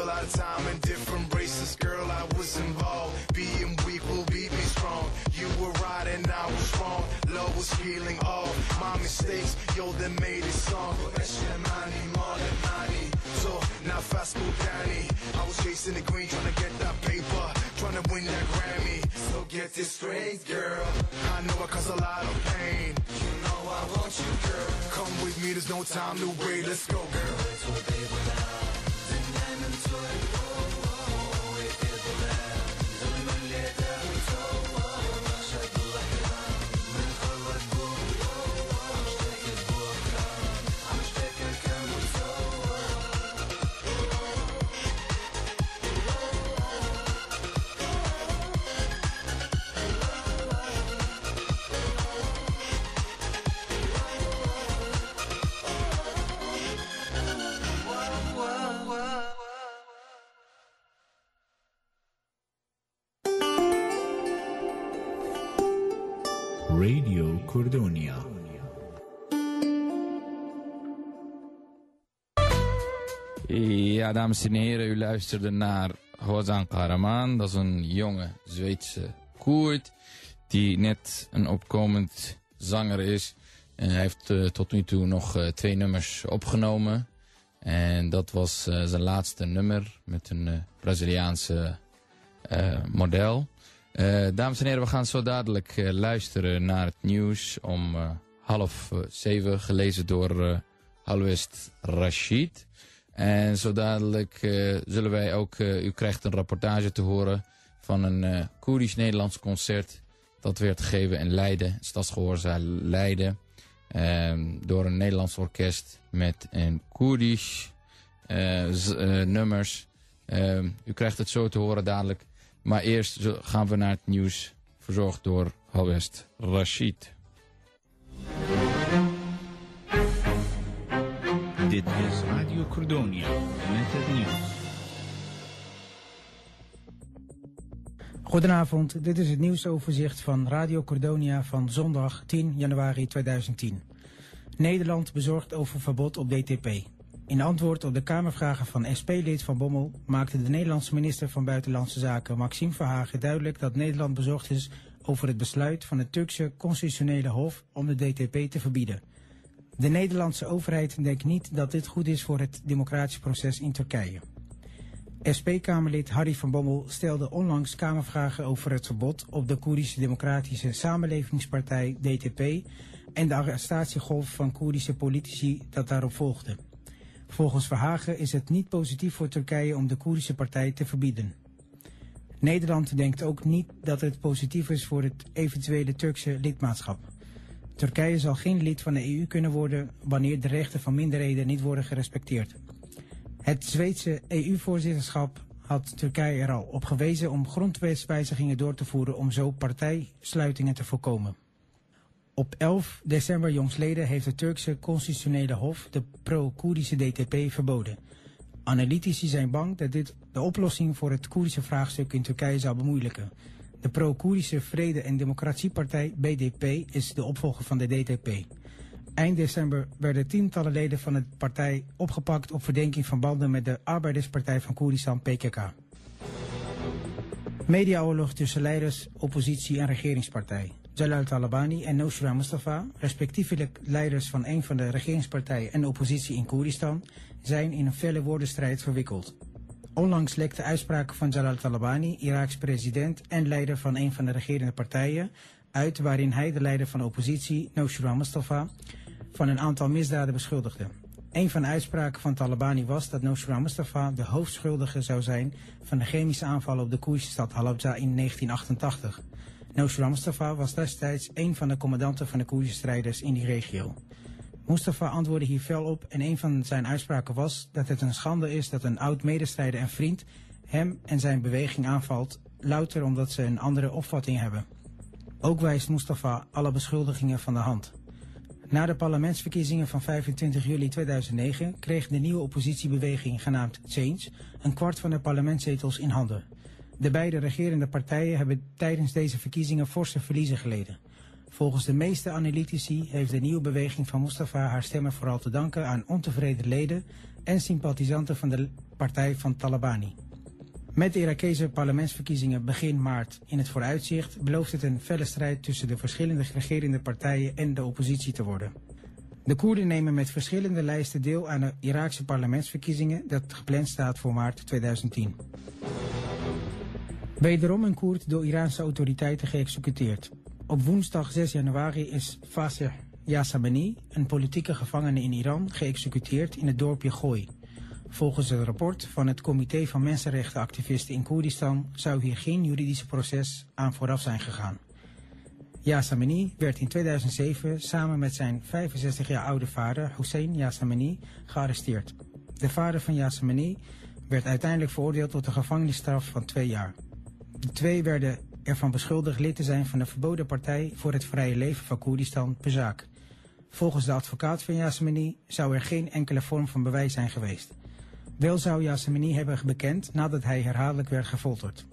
Lot of time and different races, girl, I was involved. Being weak will beat me strong. You were right and I was wrong. Love was healing all my mistakes. Yo, they made it song. Money, more than money. So now fast move Danny. I was chasing the green, trying to get that paper, trying to win that Grammy. So get this straight, girl. I know I cause a lot of pain. You know I want you, girl. Come with me, there's no time to wait. Let's go, girl. Radio Ja, dames en heren, u luisterde naar Hozan Karaman. Dat is een jonge Zweedse Koert die net een opkomend zanger is. En hij heeft eh, tot nu toe nog eh, twee nummers opgenomen. En dat was eh, zijn laatste nummer met een Braziliaanse model. Dames en heren, we gaan zo dadelijk luisteren naar het nieuws om half zeven, gelezen door Halwest Rashid. En zo dadelijk eh, zullen wij ook, eh, u krijgt een rapportage te horen van een eh Koerdisch-Nederlands concert. Dat werd gegeven in Leiden, Stadsgehoorzaal Leiden. ehm, door een Nederlands orkest met een Koerdisch nummers. Ehm, u krijgt het zo te horen dadelijk. Maar eerst gaan we naar het nieuws, verzorgd door Halwest Rashid. Dit is Radio Cordonia met het nieuws. Goedenavond, dit is het nieuwsoverzicht van Radio Cordonia van zondag 10 januari 2010. Nederland bezorgt over verbod op DTP. In antwoord op de Kamervragen van SP-lid Van Bommel maakte de Nederlandse minister van Buitenlandse Zaken Maxime Verhagen duidelijk dat Nederland bezorgd is over het besluit van het Turkse constitutionele hof om de DTP te verbieden. De Nederlandse overheid denkt niet dat dit goed is voor het democratisch proces in Turkije. SP-Kamerlid Harry van Bommel stelde onlangs Kamervragen over het verbod op de Koerdische Democratische Samenlevingspartij DTP en de arrestatiegolf van Koerdische politici dat daarop volgde. Volgens Verhagen is het niet positief voor Turkije om de Koerdische partij te verbieden. Nederland denkt ook niet dat het positief is voor het eventuele Turkse lidmaatschap. Turkije zal geen lid van de EU kunnen worden wanneer de rechten van minderheden niet worden gerespecteerd. Het Zweedse EU-voorzitterschap had Turkije er al op gewezen om grondwetswijzigingen door te voeren om zo partijsluitingen te voorkomen. Op 11 december jongsleden heeft het Turkse constitutionele hof de pro-Koerdische DTP verboden. Analytici zijn bang dat dit de oplossing voor het Koerdische vraagstuk in Turkije zou bemoeilijken. De pro-Koerdische Vrede- en Democratiepartij BDP is de opvolger van de DTP. Eind december werden tientallen leden van de partij opgepakt op verdenking van banden met de Arbeiderspartij van Koerdistan PKK. Mediaoorlog tussen leiders, oppositie en regeringspartij. Jalal Talabani en Nusra Mustafa, respectievelijk leiders van een van de regeringspartijen en de oppositie in Koerdistan, zijn in een felle woordenstrijd verwikkeld. Onlangs lekte uitspraken van Jalal Talabani, Iraks president en leider van een van de regerende partijen, uit waarin hij de leider van de oppositie, Nusra Mustafa, van een aantal misdaden beschuldigde. Een van de uitspraken van Talabani was dat Nusra Mustafa de hoofdschuldige zou zijn van de chemische aanvallen op de Koerdische stad Halabja in 1988. Nusra Mustafa was destijds een van de commandanten van de Koerdische strijders in die regio. Mustafa antwoordde hier fel op en een van zijn uitspraken was dat het een schande is dat een oud medestrijder en vriend hem en zijn beweging aanvalt, louter omdat ze een andere opvatting hebben. Ook wijst Mustafa alle beschuldigingen van de hand. Na de parlementsverkiezingen van 25 juli 2009 kreeg de nieuwe oppositiebeweging genaamd Change een kwart van de parlementszetels in handen. De beide regerende partijen hebben tijdens deze verkiezingen forse verliezen geleden. Volgens de meeste analytici heeft de nieuwe beweging van Mustafa haar stemmen vooral te danken aan ontevreden leden en sympathisanten van de partij van Talabani. Met de Irakese parlementsverkiezingen begin maart in het vooruitzicht belooft het een felle strijd tussen de verschillende regerende partijen en de oppositie te worden. De Koerden nemen met verschillende lijsten deel aan de Iraakse parlementsverkiezingen dat gepland staat voor maart 2010. Wederom een Koerd door Iraanse autoriteiten geëxecuteerd. Op woensdag 6 januari is Fasih Yasamani, een politieke gevangene in Iran, geëxecuteerd in het dorpje Gooi. Volgens het rapport van het Comité van Mensenrechtenactivisten in Koerdistan zou hier geen juridisch proces aan vooraf zijn gegaan. Yasamani werd in 2007 samen met zijn 65 jaar oude vader Hussein Yasamani gearresteerd. De vader van Yasamani werd uiteindelijk veroordeeld tot een gevangenisstraf van twee jaar. De twee werden ervan beschuldigd lid te zijn van de verboden partij voor het vrije leven van Koerdistan, PEZAK. Volgens de advocaat van Yasamani zou er geen enkele vorm van bewijs zijn geweest. Wel zou Yasamani hebben bekend nadat hij herhaaldelijk werd gefolterd.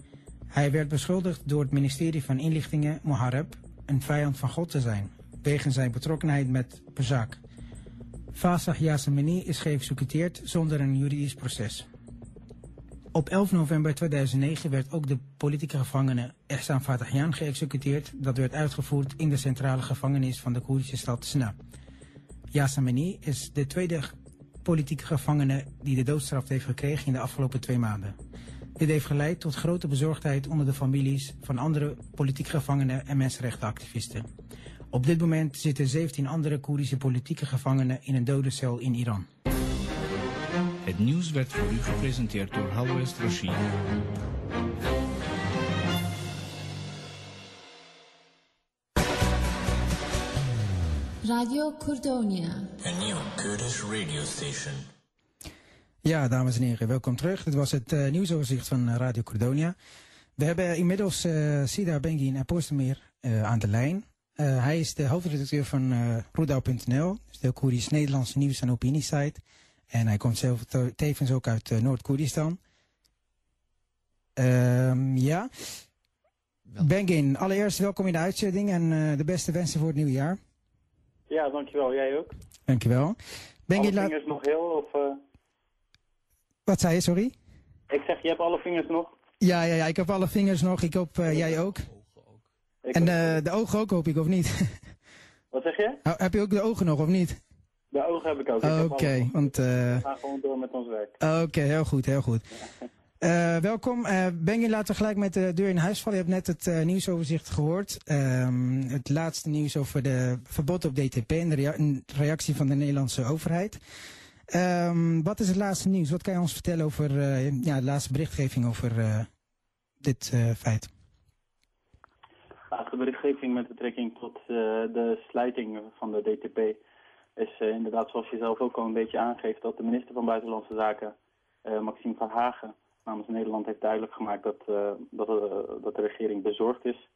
Hij werd beschuldigd door het ministerie van Inlichtingen Mohareb een vijand van God te zijn, wegens zijn betrokkenheid met Pezak. Fasah Yasamani is geëxecuteerd zonder een juridisch proces. Op 11 november 2009 werd ook de politieke gevangene Ehsan Fatahyan geëxecuteerd. Dat werd uitgevoerd in de centrale gevangenis van de Koerdische stad Sna. Yasamani is de tweede politieke gevangene die de doodstraf heeft gekregen in de afgelopen twee maanden. Dit heeft geleid tot grote bezorgdheid onder de families van andere politieke gevangenen en mensenrechtenactivisten. Op dit moment zitten 17 andere Koerdische politieke gevangenen in een dode cel in Iran. Het nieuws werd voor u gepresenteerd door Halwest Rashid. Radio Cordonia. A new Kurdish radio station. Ja, dames en heren, welkom terug. Dit was het uh, nieuwsoverzicht van uh, Radio Cordonia. We hebben inmiddels uh, Sida Bengin en Postermeer aan de lijn. hij is de hoofdredacteur van uh, dus de Koerdisch-Nederlandse nieuws- en opiniesite. En hij komt zelf tevens ook uit Noord-Koerdistan. Ehm, ja. Bengin, allereerst welkom in de uitzending en de beste wensen voor het nieuwe jaar. Ja, dankjewel. Jij ook. Dankjewel. Bengin, alle vingers nog heel of... Wat zei je, sorry? Ik zeg, je hebt alle vingers nog? Ja, ja, ja ik heb alle vingers nog. Ik hoop uh, jij ook. Ik en uh, de ogen ook, hoop ik, of niet? Wat zeg je? Heb je ook de ogen nog, of niet? De ogen heb ik ook. Oké, okay, want... Uh... We gaan gewoon door met ons werk. Oké, okay, heel goed, heel goed. Uh, welkom. Uh, Benji, laten we gelijk met de deur in huis vallen. Je hebt net het uh, nieuwsoverzicht gehoord. Um, het laatste nieuws over de verbod op DTP en de rea reactie van de Nederlandse overheid. Um, wat is het laatste nieuws? Wat kan je ons vertellen over ja, de laatste berichtgeving over dit feit? De laatste berichtgeving met betrekking tot de sluiting van de DTP is inderdaad, zoals je zelf ook al een beetje aangeeft, dat de minister van Buitenlandse Zaken, Maxime van Hagen, namens Nederland heeft duidelijk gemaakt dat, dat, dat de regering bezorgd is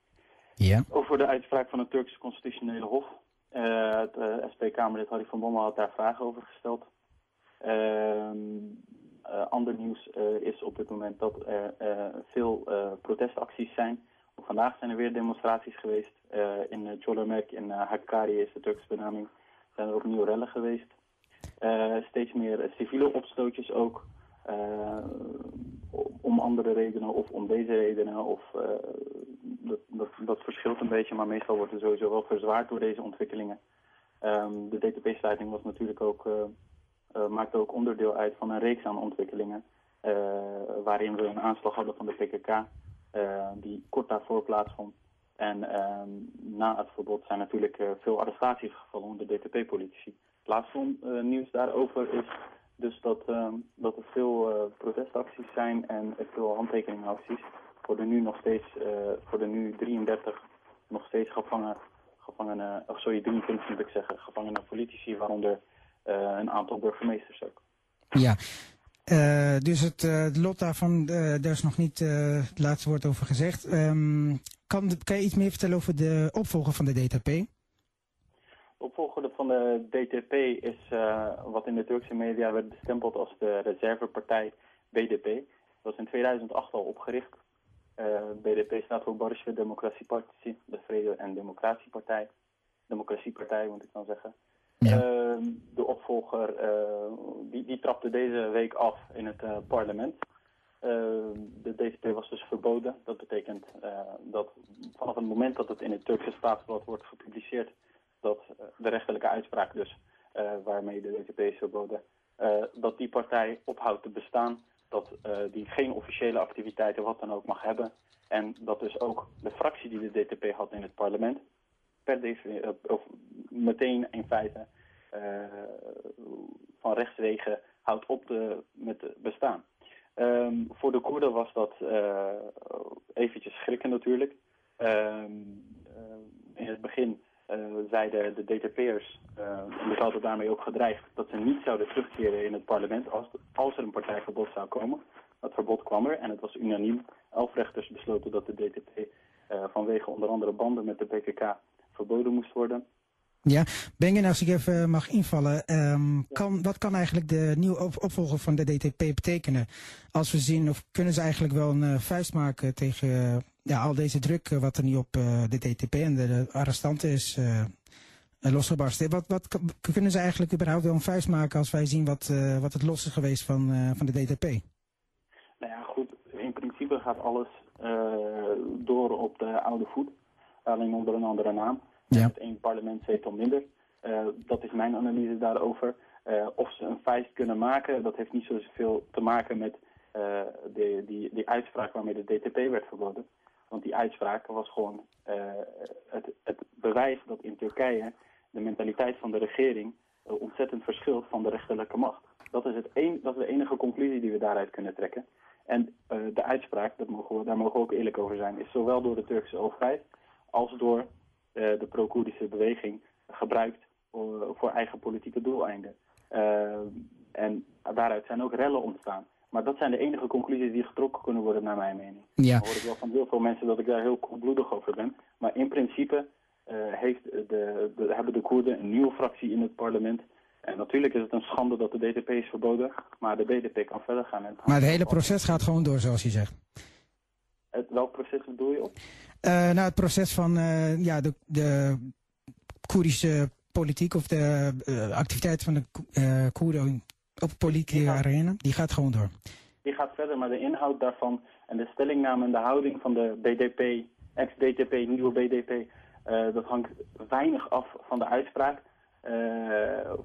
ja. over de uitspraak van het Turkse constitutionele hof. het SP-Kamerlid Harry van Bommel had daar vragen over gesteld. Uh, ander nieuws uh, is op dit moment dat er veel protestacties zijn. Vandaag zijn er weer demonstraties geweest. in Çolormek en Hakkari is de Turkse benaming. Zijn er opnieuw rellen geweest. steeds meer civiele opstootjes ook. om andere redenen of om deze redenen. Of, dat, dat, dat, verschilt een beetje, maar meestal wordt er sowieso wel verzwaard door deze ontwikkelingen. Um, de DTP-sluiting was natuurlijk ook maakte ook onderdeel uit van een reeks aan ontwikkelingen. Waarin we een aanslag hadden van de PKK, die kort daarvoor plaatsvond. En na het verbod zijn natuurlijk veel arrestaties gevallen onder DTP-politici. Het laatste nieuws daarover is dus dat, dat er veel protestacties zijn en veel handtekeningacties. Voor de nu nog steeds, voor de nu 33 nog steeds gevangen, gevangenen, of sorry, 23 moet ik zeggen, gevangene politici, waaronder een aantal burgemeesters ook. Ja, uh, dus het, uh, het, lot daarvan, daar is nog niet het laatste woord over gezegd. Um, kan, kan je iets meer vertellen over de opvolger van de DTP? Opvolger van de DTP is wat in de Turkse media werd bestempeld als de reservepartij BDP. Dat was in 2008 al opgericht. BDP staat voor Barış ve Demokrasi Partisi, de Vrede- en Democratiepartij. Democratiepartij moet ik dan zeggen. Ehm, de opvolger eh, die, die trapte deze week af in het eh, parlement. Ehm, de DTP was dus verboden. Dat betekent eh, dat vanaf het moment dat het in het Turkse staatsblad wordt gepubliceerd, dat de rechterlijke uitspraak dus, waarmee de DTP is verboden, dat die partij ophoudt te bestaan, dat die geen officiële activiteiten wat dan ook mag hebben. En dat dus ook de fractie die de DTP had in het parlement, per definitie, eh, of meteen in feite eh, van rechtswegen houdt op te, met bestaan. Ehm, voor de Koerden was dat eh, eventjes schrikken natuurlijk. Ehm, eh, in het begin zeiden de DTP'ers, en die hadden daarmee ook gedreigd, dat ze niet zouden terugkeren in het parlement als, als er een partijverbod zou komen. Dat verbod kwam er en het was unaniem. Elf rechters besloten dat de DTP vanwege onder andere banden met de PKK verboden moest worden. Ja, Bengen, als ik even mag invallen, ehm, kan, wat kan eigenlijk de nieuwe op- opvolger van de DTP betekenen? Als we zien, of kunnen ze eigenlijk wel een eh, vuist maken tegen eh, ja, al deze druk eh, wat er nu op de DTP en de, de arrestanten is losgebarsten? Wat, wat kunnen ze eigenlijk überhaupt wel een vuist maken als wij zien wat, wat het los is geweest van, van de DTP? Nou ja, goed, in principe gaat alles door op de oude voet. Alleen onder een andere naam. Ja. Met één parlementszetel minder. Eh, dat is mijn analyse daarover. Eh, of ze een feest kunnen maken, dat heeft niet zoveel te maken met eh, de, die, die uitspraak waarmee de DTP werd verboden. Want die uitspraak was gewoon eh, het, het bewijs dat in Turkije de mentaliteit van de regering eh, ontzettend verschilt van de rechterlijke macht. Dat is, het een, dat is de enige conclusie die we daaruit kunnen trekken. En eh, de uitspraak, dat mogen we, daar mogen we ook eerlijk over zijn, is zowel door de Turkse overheid als door eh, de pro-Koerdische beweging gebruikt voor, eigen politieke doeleinden. Eh, en daaruit zijn ook rellen ontstaan. Maar dat zijn de enige conclusies die getrokken kunnen worden, naar mijn mening. Ja. Dan hoor ik wel van heel veel mensen dat ik daar heel koelbloedig over ben. Maar in principe eh, heeft de, de, hebben de Koerden een nieuwe fractie in het parlement. En natuurlijk is het een schande dat de DTP is verboden, maar de BDP kan verder gaan. En Maar het hele proces gaat gewoon door, zoals je zegt. Het, welk proces bedoel je op? Eh, nou, het proces van eh, ja, de, de Koerdische politiek of de eh, activiteiten van de eh, Koerden op de politieke arena, die gaat gewoon door. Die gaat verder, maar de inhoud daarvan en de stellingname en de houding van de BDP, ex-DTP, nieuwe BDP, dat hangt weinig af van de uitspraak.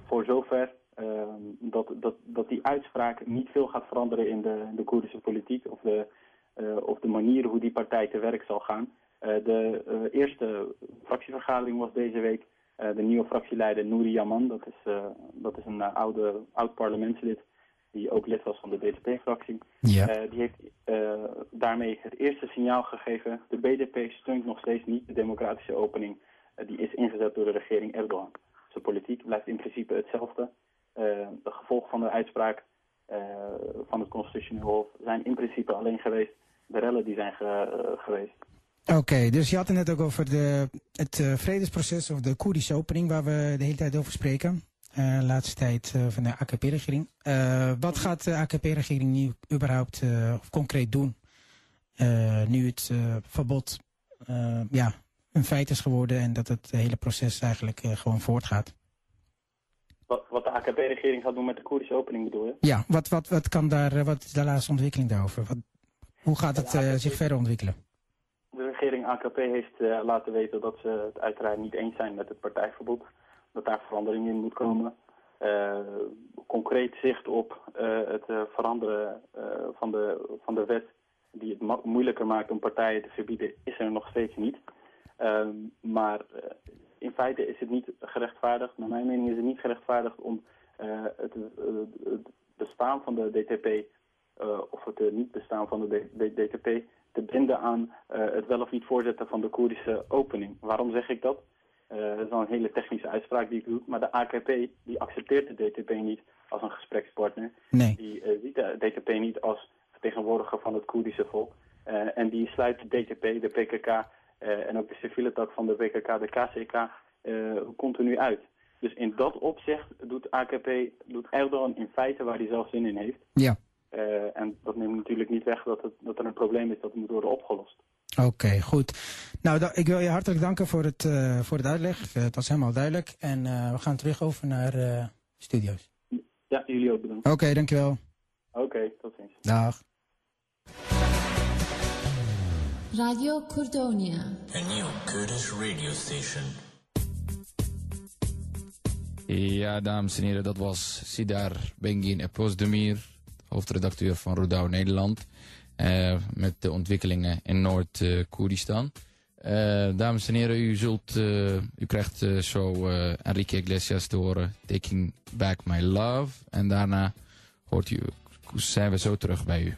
Voor zover eh, dat, dat, dat die uitspraak niet veel gaat veranderen in de, de Koerdische politiek of de, of de manier hoe die partij te werk zal gaan. Eh, de eh, eerste fractievergadering was deze week. Eh, de nieuwe fractieleider Nouri Yaman, dat is, eh, dat is een eh, oude, oud parlementslid die ook lid was van de. Ja. Eh, die heeft eh, daarmee het eerste signaal gegeven. De BDP steunt nog steeds niet de democratische opening eh, die is ingezet door de regering Erdogan. Zijn politiek blijft in principe hetzelfde. Eh, de gevolgen van de uitspraak eh, van het Constitutioneel Hof zijn in principe alleen geweest de rellen die zijn ge- eh, geweest. Oké, dus je had het net ook over de, het eh, vredesproces of de Koerdische opening waar we de hele tijd over spreken. Eh, laatste tijd van de AKP-regering. Wat gaat de AKP-regering nu überhaupt of concreet doen? Nu het verbod ja, een feit is geworden en dat het hele proces eigenlijk gewoon voortgaat. Wat, wat de AKP-regering gaat doen met de Koerdische opening bedoel je? Ja, wat, wat, wat, kan daar, wat is de laatste ontwikkeling daarover? Wat, hoe gaat het eh, zich verder ontwikkelen? De regering AKP heeft eh, laten weten dat ze het uiteraard niet eens zijn met het partijverbod. Dat daar verandering in moet komen. Eh, concreet zicht op het veranderen van, de, van de wet die het moeilijker maakt om partijen te verbieden, is er nog steeds niet. Ehm, maar in feite is het niet gerechtvaardigd, naar mijn mening is het niet gerechtvaardigd om het, het bestaan van de DTP of het eh, niet bestaan van de DTP te binden aan eh, het wel of niet voorzetten van de Koerdische opening. Waarom zeg ik dat? Eh, dat is wel een hele technische uitspraak die ik doe, maar de AKP die accepteert de DTP niet als een gesprekspartner. Nee. Die eh, ziet de DTP niet als vertegenwoordiger van het Koerdische volk. Eh, en die sluit de DTP, de PKK eh, en ook de civiele tak van de PKK, de KCK, eh, continu uit. Dus in dat opzicht doet AKP, doet Erdogan in feite waar hij zelf zin in heeft. Ja. Eh, en dat neemt natuurlijk niet weg dat, het, dat er een probleem is dat moet worden opgelost. Oké, goed. Nou, ik wil je hartelijk danken voor het, eh, voor het uitleg. Eh, het was helemaal duidelijk. En eh, we gaan terug over naar eh studio's. Ja, jullie ook bedankt. Oké, dankjewel. Oké, tot ziens. Dag. Radio Cordonia. A new Kurdish radio station. Ja, dames en heren, dat was Sidar Bengin Epozdemir, hoofdredacteur van Rodau Nederland. eh, met de ontwikkelingen in Noord-Koerdistan. Eh, dames en heren, u, zult, eh, u krijgt zo Enrique Iglesias te horen, Taking Back My Love. En daarna hoort u, zijn we zo terug bij u.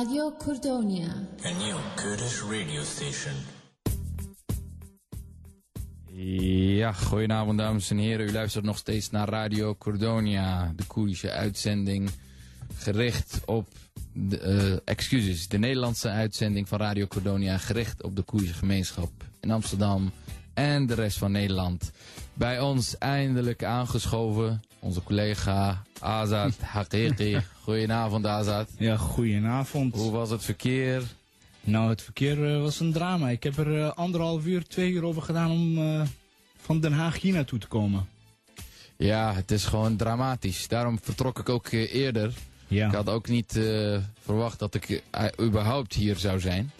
Radio Cordonia. A new Kurdish radio station. Ja, goedenavond dames en heren. U luistert nog steeds naar Radio Cordonia, de Koerdische uitzending gericht op, de, eh, excuses, de Nederlandse uitzending van Radio Cordonia gericht op de Koerdische gemeenschap in Amsterdam en de rest van Nederland. Bij ons eindelijk aangeschoven onze collega Azad Hakiki. Goedenavond Azad. Ja, goedenavond. Hoe was het verkeer? Nou, het verkeer eh, was een drama. Ik heb er eh, anderhalf uur, twee uur over gedaan om eh, van Den Haag hier naartoe te komen. Ja, het is gewoon dramatisch. Daarom vertrok ik ook eerder. Ja. Ik had ook niet verwacht dat ik überhaupt hier zou zijn.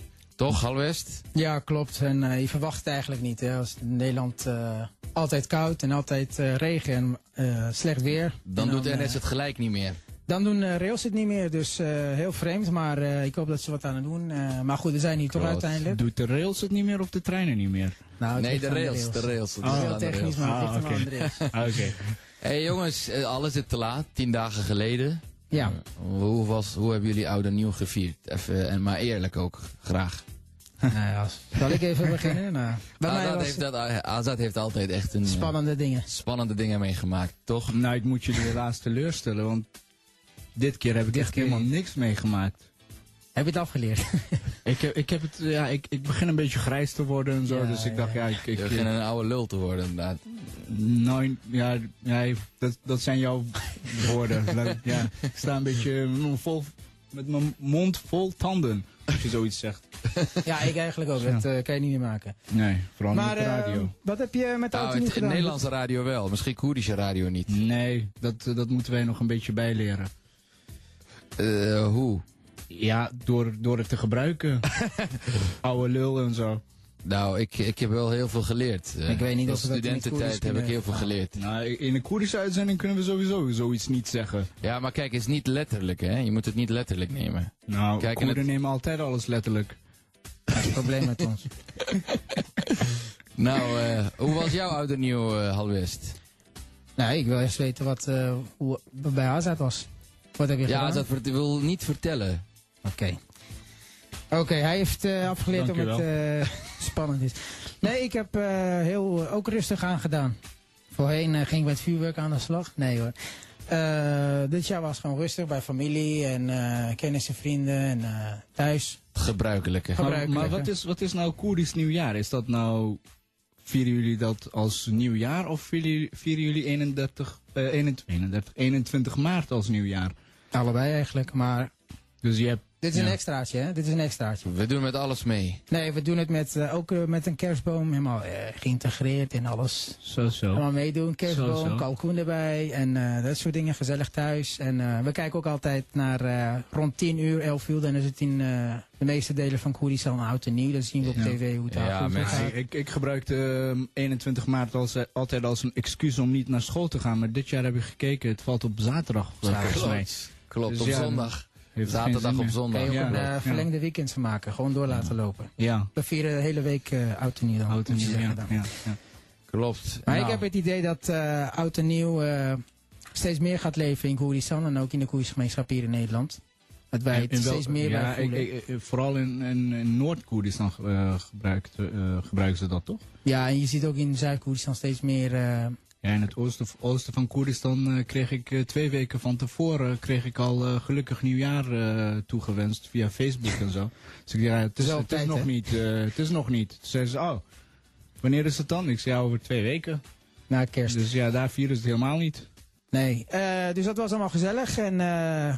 Toch, Halwest? Ja, klopt. En eh, je verwacht het eigenlijk niet. Hè. Als in Nederland eh, altijd koud en altijd eh, regen en eh, slecht weer. Dan, En doet NS het gelijk niet meer. Dan doen eh, rails het niet meer, dus eh, heel vreemd. Maar eh, ik hoop dat ze wat aan het doen. Eh, maar goed, we zijn hier toch uiteindelijk. Doet de rails het niet meer of de treinen niet meer? Nou, het Nee, de rails, de rails. Het is Heel aan de technisch, rails. maar het Ah, ligt oké. aan de rails. Oké. hey, jongens, alles is te laat. Tien dagen geleden. Ja. Eh, hoe, was, hoe hebben jullie oud en nieuw gevierd? Even, en maar eerlijk ook, graag. Nou ja, zal ik even beginnen? Nou, bij mij Azad was heeft, dat, eh, Azad heeft altijd echt een, eh, spannende dingen. spannende dingen meegemaakt, toch? Nou, ik moet jullie helaas teleurstellen, want dit keer heb ik Dit echt keer helemaal niks meegemaakt. Heb je het afgeleerd? Ik heb, ik heb het, ja, ik, ik begin een beetje grijs te worden en zo, Ja, dus ik dacht, ja, ik, ik, Je begint een oude lul te worden, inderdaad. nou, ja, ja dat, dat zijn jouw woorden. Ja, ik sta een beetje met mijn vol, met mijn mond vol tanden, als je zoiets zegt. ja, ik eigenlijk ook. Dat eh, kan je niet meer maken. Nee, vooral Maar niet op de eh, radio. wat heb je met de Nou, auto het, niet het gedaan? Nederlandse radio wel, misschien Koerdische radio niet. Nee, dat, dat moeten wij nog een beetje bijleren. Eh, hoe? Ja, door, door het te gebruiken. Oude lul en zo. Nou, ik, ik heb wel heel veel geleerd. Eh, Ik weet niet op of we dat studententijd heb ik heel veel geleerd. Nou, in een Koerdische uitzending kunnen we sowieso zoiets niet zeggen. Ja, maar kijk, het is niet letterlijk, hè? Je moet het niet letterlijk nemen. Nou, Kijk, en Koerden het- nemen altijd alles letterlijk. Dat is het probleem met ons. Nou, eh, hoe was jouw oude nieuw, eh Halwest? Nou, ik wil eerst weten wat, eh, hoe bij Azad was. Wat heb je Ja, gedaan? dat wil niet vertellen. Oké. Oké, hij heeft eh, afgeleerd om het eh, spannend is. Nee, ik heb eh, heel ook rustig aangedaan. Voorheen eh, ging ik met vuurwerk aan de slag. Nee hoor. Eh, dit jaar was gewoon rustig bij familie en eh kennissen, vrienden en eh, thuis. Het gebruikelijke. Maar, Gebruikelijk, maar hè? wat, is, wat is nou Koerdisch nieuwjaar? Is dat nou... Vieren jullie dat als nieuwjaar of vieren jullie, vieren jullie 31, eh, 21, 31, 21 maart als nieuwjaar? Allebei eigenlijk, maar Dus je hebt... dit is Ja. een extraatje hè, dit is een extraatje. We doen met alles mee. Nee, we doen het met, eh, ook eh, met een kerstboom, helemaal eh, geïntegreerd en alles. Zo, zo. Allemaal meedoen, kerstboom, Zo, zo. kalkoen erbij en eh, dat soort dingen, gezellig thuis. En eh, we kijken ook altijd naar eh, rond 10 uur, 11 uur, dan is het in eh, de meeste delen van Koerdistan oud en nieuw. Dan zien we op Ja. tv hoe het Ja, gaat. Nee, ik, ik gebruikte ehm, 21 maart als, altijd als een excuus om niet naar school te gaan. Maar dit jaar heb ik gekeken, het valt op zaterdag volgens mij. Klopt, Dus op ja, zondag. Heeft Zaterdag op zondag. Kan je ook Ja, een eh, verlengde weekend van maken, gewoon door laten lopen. Ja, We vieren de hele week eh oud en nieuw oud en nieuw, ja, ja. Klopt. Maar Nou, ik heb het idee dat eh, oud en nieuw steeds meer gaat leven in Koerdistan en ook in de Koerdische gemeenschap hier in Nederland. Dat wij het steeds meer ja, voelen. ik- Vooral in, in, in Noord-Koerdistan eh, gebruiken ze dat toch? Ja, en je ziet ook in Zuid-Koerdistan steeds meer... eh, Ja, in het oosten, oosten van Koerdistan eh, kreeg ik eh, twee weken van tevoren kreeg ik al eh, gelukkig nieuwjaar eh, toegewenst via Facebook en zo. Dus ik zei, ja, het is, het is nog niet, eh, het is nog niet. Toen zeiden ze, oh, wanneer is het dan? Ik zei, ja, over twee weken. na kerst. Dus ja, daar vieren ze het helemaal niet. Nee, eh, dus dat was allemaal gezellig. En eh,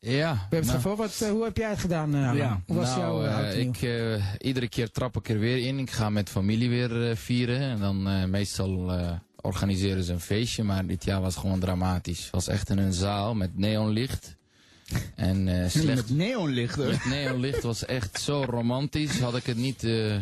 Ja. we hebben het nou. Wat, eh, hoe heb jij het gedaan, eh? Ja, Hoe was nou, jouw eh, eh, nieuw? ik, eh, iedere keer trap ik er weer in. Ik ga met familie weer eh, vieren. En dan eh, meestal eh, organiseren ze een feestje. Maar dit jaar was gewoon dramatisch. Het was echt in een zaal met neonlicht. En eh, slecht Met neonlichten. Het neonlicht was echt zo romantisch. Had ik het niet eh,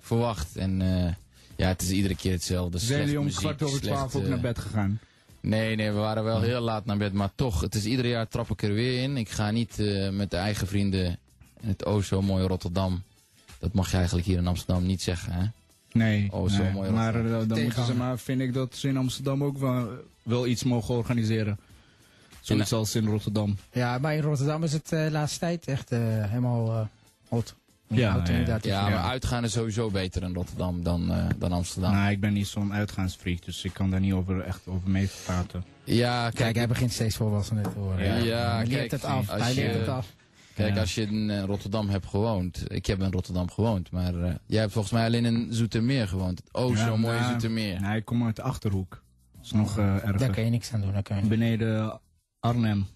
verwacht. En eh, ja, het is iedere keer hetzelfde. Zijn jullie om kwart over twaalf ook naar bed gegaan? Nee, nee, we waren wel heel laat naar bed. Maar toch, het is ieder jaar trap ik er weer in. Ik ga niet met de eigen vrienden in het o zo mooie Rotterdam. Dat mag je eigenlijk hier in Amsterdam niet zeggen, hè? Nee, Oh, zo nee. mooi maar eh, dan moeten ze maar, vind ik dat ze in Amsterdam ook wel, wel iets mogen organiseren. Zoiets als in Rotterdam. Ja, maar in Rotterdam is het eh, de laatste tijd echt eh, helemaal eh, hot. Ja, ja, ja. Ja, maar uitgaan is sowieso beter in Rotterdam dan, eh, dan Amsterdam. Nou, ik ben niet zo'n uitgaansfreak, dus ik kan daar niet over, echt over mee praten. Ja, kijk, Kijk, hij begint steeds volwassener te worden. Ja, hij kijk, leert het af. Hij je- leert het af. Kijk, Ja. als je in eh, Rotterdam hebt gewoond. Ik heb in Rotterdam gewoond, maar eh, jij hebt volgens mij alleen in Zoetermeer gewoond. Oh, Ja, zo mooi nou, Zoetermeer. Nee, ik kom uit de Achterhoek. Dat is nog eh Daar kan je niks aan doen. Daar kan je. Beneden Arnhem.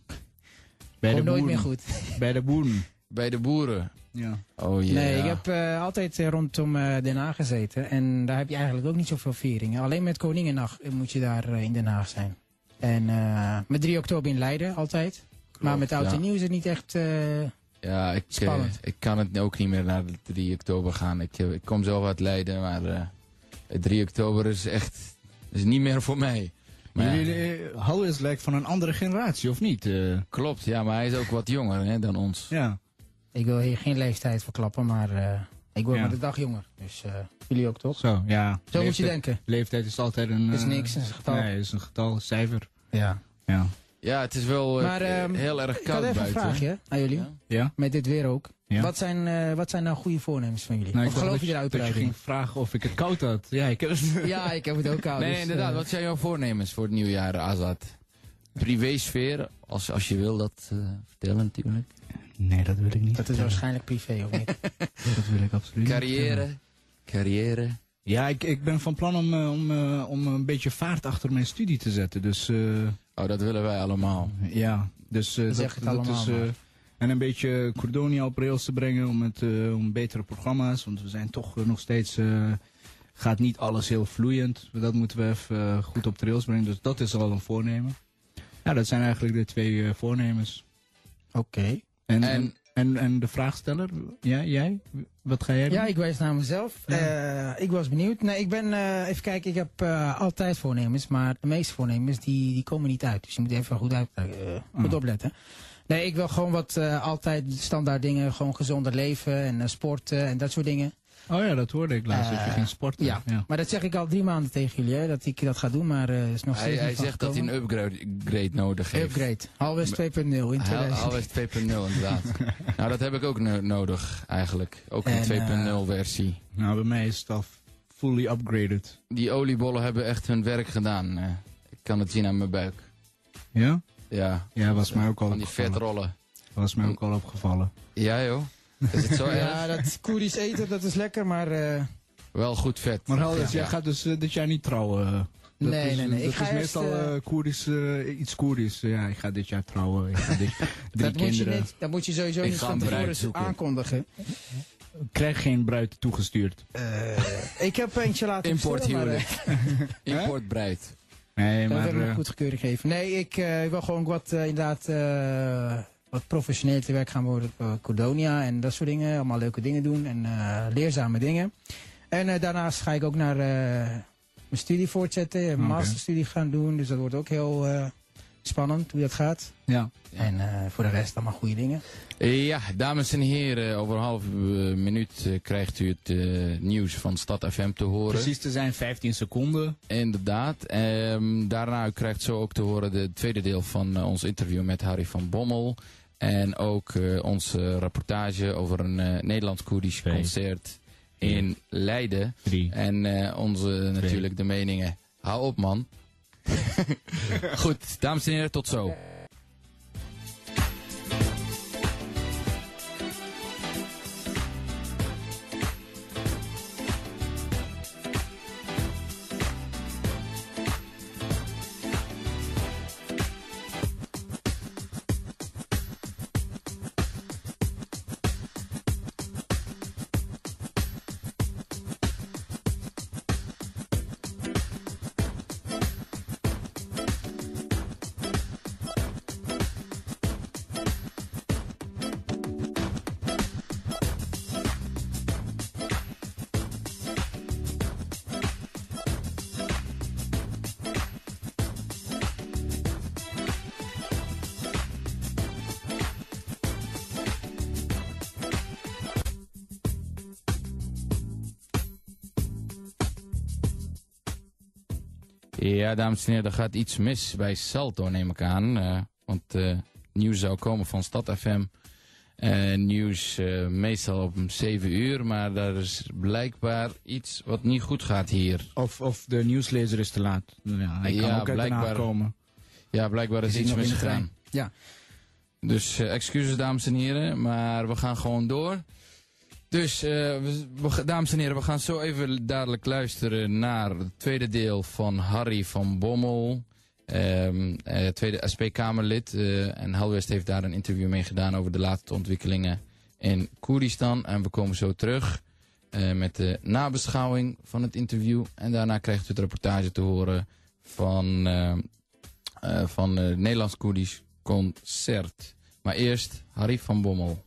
Bij de nooit meer goed. Bij de boeren. Bij de boeren. Ja. Oh ja. Nee, ik heb eh, altijd eh, rondom eh, Den Haag gezeten. En daar heb je eigenlijk ook niet zoveel vieringen. Alleen met Koningennacht moet je daar in Den Haag zijn. En eh, met 3 oktober in Leiden altijd. Maar met Oud ja. en Nieuw is het niet echt... eh, Ja, ik, eh, Spannend. ik kan het ook niet meer naar de 3 oktober gaan. Ik, eh, ik kom zelf uit Leiden, maar eh, 3 oktober is echt is niet meer voor mij. Maar Jullie, Hal is lijkt van een andere generatie, of niet? Eh, klopt, ja, maar hij is ook wat jonger hè, dan ons. ja. ik wil hier geen leeftijd verklappen, maar eh, ik word Ja. met de dag jonger. Dus eh, jullie ook toch? Zo, ja. Zo moet je denken. Leeftijd is altijd een... Is niks, is een getal. Nee, is een getal, een cijfer. Ja. Ja. Ja, het is wel eh, Maar, ehm, heel erg Ik had koud even buiten. een vraagje aan jullie. Ja? Ja? Met dit weer ook. Ja. Wat, zijn, eh, wat zijn nou goede voornemens van jullie? Nou, of ik geloof je eruit Dat je uitbreiding? ging vragen of ik het koud had. Ja, ik heb het... Ja, ik heb het ook koud. Nee, dus, inderdaad. eh, Wat zijn jouw voornemens voor het nieuwe jaar, Azad? Privésfeer, als, als je wil dat eh, vertellen natuurlijk. Nee, dat wil ik niet. Dat is waarschijnlijk privé, of niet? Dat wil ik absoluut niet. Carrière, carrière. Ja, ik, ik ben van plan om, om, eh, om een beetje vaart achter mijn studie te zetten. Dus eh, Oh, dat willen wij allemaal. ja, dus eh, Zeg het dat, dat allemaal is... eh, en een beetje Cordonia op rails te brengen om, het, eh, om betere programma's. Want we zijn toch nog steeds... eh, gaat niet alles heel vloeiend. Dat moeten we even goed op de rails brengen. Dus dat is al een voornemen. Ja, dat zijn eigenlijk de twee voornemens. Oké. En- en, en de vraagsteller, ja, jij? Wat ga jij doen? Ja, ik wijs naar mezelf. Eh, ik was benieuwd. Nee, ik ben, eh, even kijken, ik heb eh, altijd voornemens, maar de meeste voornemens die, die komen niet uit. Dus je moet even goed, uit, eh, goed opletten. Nee, ik wil gewoon wat altijd standaard dingen, gewoon gezonder leven en sporten en dat soort dingen. Oh ja, dat hoorde ik laatst, dat je Eh, ging sporten. Ja. maar dat zeg ik al drie maanden tegen jullie, hè, dat ik dat ga doen, maar eh is nog Hij, steeds hij zegt dat hij een upgrade grade nodig heeft. Upgrade. Halwest 2.0 in Hal- 2000. Always 2.0 inderdaad. nou, dat heb ik ook no- nodig eigenlijk. Ook een En, 2.0 versie. Nou, bij mij is het al fully upgraded. Die oliebollen hebben echt hun werk gedaan. eh. ik kan het zien aan mijn buik. Ja? Ja, Ja, was mij ook al van die vetrollen. Was mij ook al opgevallen. Ja joh. Is het zo erg? Ja, dat Koerisch eten, dat is lekker, maar... eh, Wel goed vet. Maar Heldes, Ja. jij gaat dus eh, dit jaar niet trouwen? Dat Nee, is, nee, nee. Dat Ik ga is eerst, meestal eh, eh, Koerisch, eh, iets Koerisch. Ja, ik ga dit jaar trouwen. Ik ga dit, drie dat, moet je dat moet je sowieso Ik niet van tevoren aankondigen. Ik krijg geen bruid toegestuurd. Eh, ik heb eentje laten bestellen, maar, eh, Importbreid. Nee, dat maar... ik eh, me goedkeuring gegeven. Nee, ik eh, wil gewoon wat inderdaad eh, wat professioneel te werk gaan worden voor Cordonia en dat soort dingen. Allemaal leuke dingen doen en eh, leerzame dingen. En eh, daarnaast ga ik ook naar eh, mijn studie voortzetten, een masterstudie gaan doen. Dus dat wordt ook heel eh, spannend hoe dat gaat. ja. En eh, voor de rest allemaal goede dingen. Ja, dames en heren, over een half minuut krijgt u het nieuws van Stad FM te horen. Precies te zijn 15 seconden. Inderdaad. Ehm, daarna u krijgt zo ook te horen de tweede deel van ons interview met Harry van Bommel. En ook eh, onze rapportage over een eh Nederlands-Koerdisch concert in Leiden. Drie. En eh, onze natuurlijk de meningen. Hou op man. Goed, dames en heren, tot zo. Ja, dames en heren, er gaat iets mis bij Salto, neem ik aan. Eh, Want eh, nieuws zou komen van Stad FM. Eh, nieuws meestal om 7 uur, maar daar is blijkbaar iets wat niet goed gaat hier. Of, of de nieuwslezer is te laat. Ja, hij kan ook uit Haag komen. Ja, blijkbaar is Is iets misgegaan. Ja. Dus excuses dames en heren, maar we gaan gewoon door. Dus, eh, dames en heren, we gaan zo even dadelijk luisteren naar het tweede deel van Harry van Bommel. Ehm, eh, tweede SP-Kamerlid. eh, en Helwest heeft daar een interview mee gedaan over de laatste ontwikkelingen in Koerdistan. En we komen zo terug met de nabeschouwing van het interview. En daarna krijgt u het reportage te horen van, eh, eh, van het Nederlands-Koerdisch concert. Maar eerst Harry van Bommel.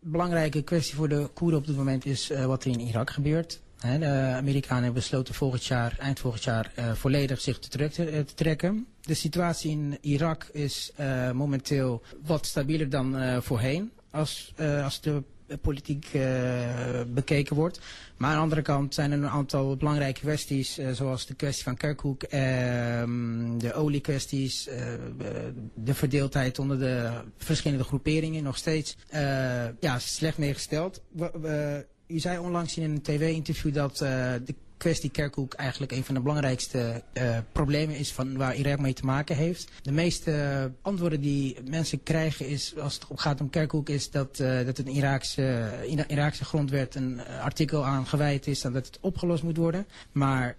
Belangrijke kwestie voor de Koerden op dit moment is eh, wat er in Irak gebeurt. De Amerikanen hebben besloten volgend jaar, eind volgend jaar eh, volledig zich te, eh, te trekken. De situatie in Irak is momenteel wat stabieler dan voorheen. Als, als de politiek eh, bekeken wordt. Maar aan de andere kant zijn er een aantal belangrijke kwesties, eh, zoals de kwestie van Kirkuk, ehm, de oliekwesties, eh, de verdeeldheid onder de verschillende groeperingen nog steeds ja, slecht meegesteld. U zei onlangs in een tv-interview dat de kwestie Kirkuk eigenlijk een van de belangrijkste eh, problemen is van waar Irak mee te maken heeft. De meeste eh, antwoorden die mensen krijgen is, als het gaat om Kirkuk is dat, eh, dat een Iraakse, Ira- Iraakse grondwet een artikel aan gewijd is en dat het opgelost moet worden. Maar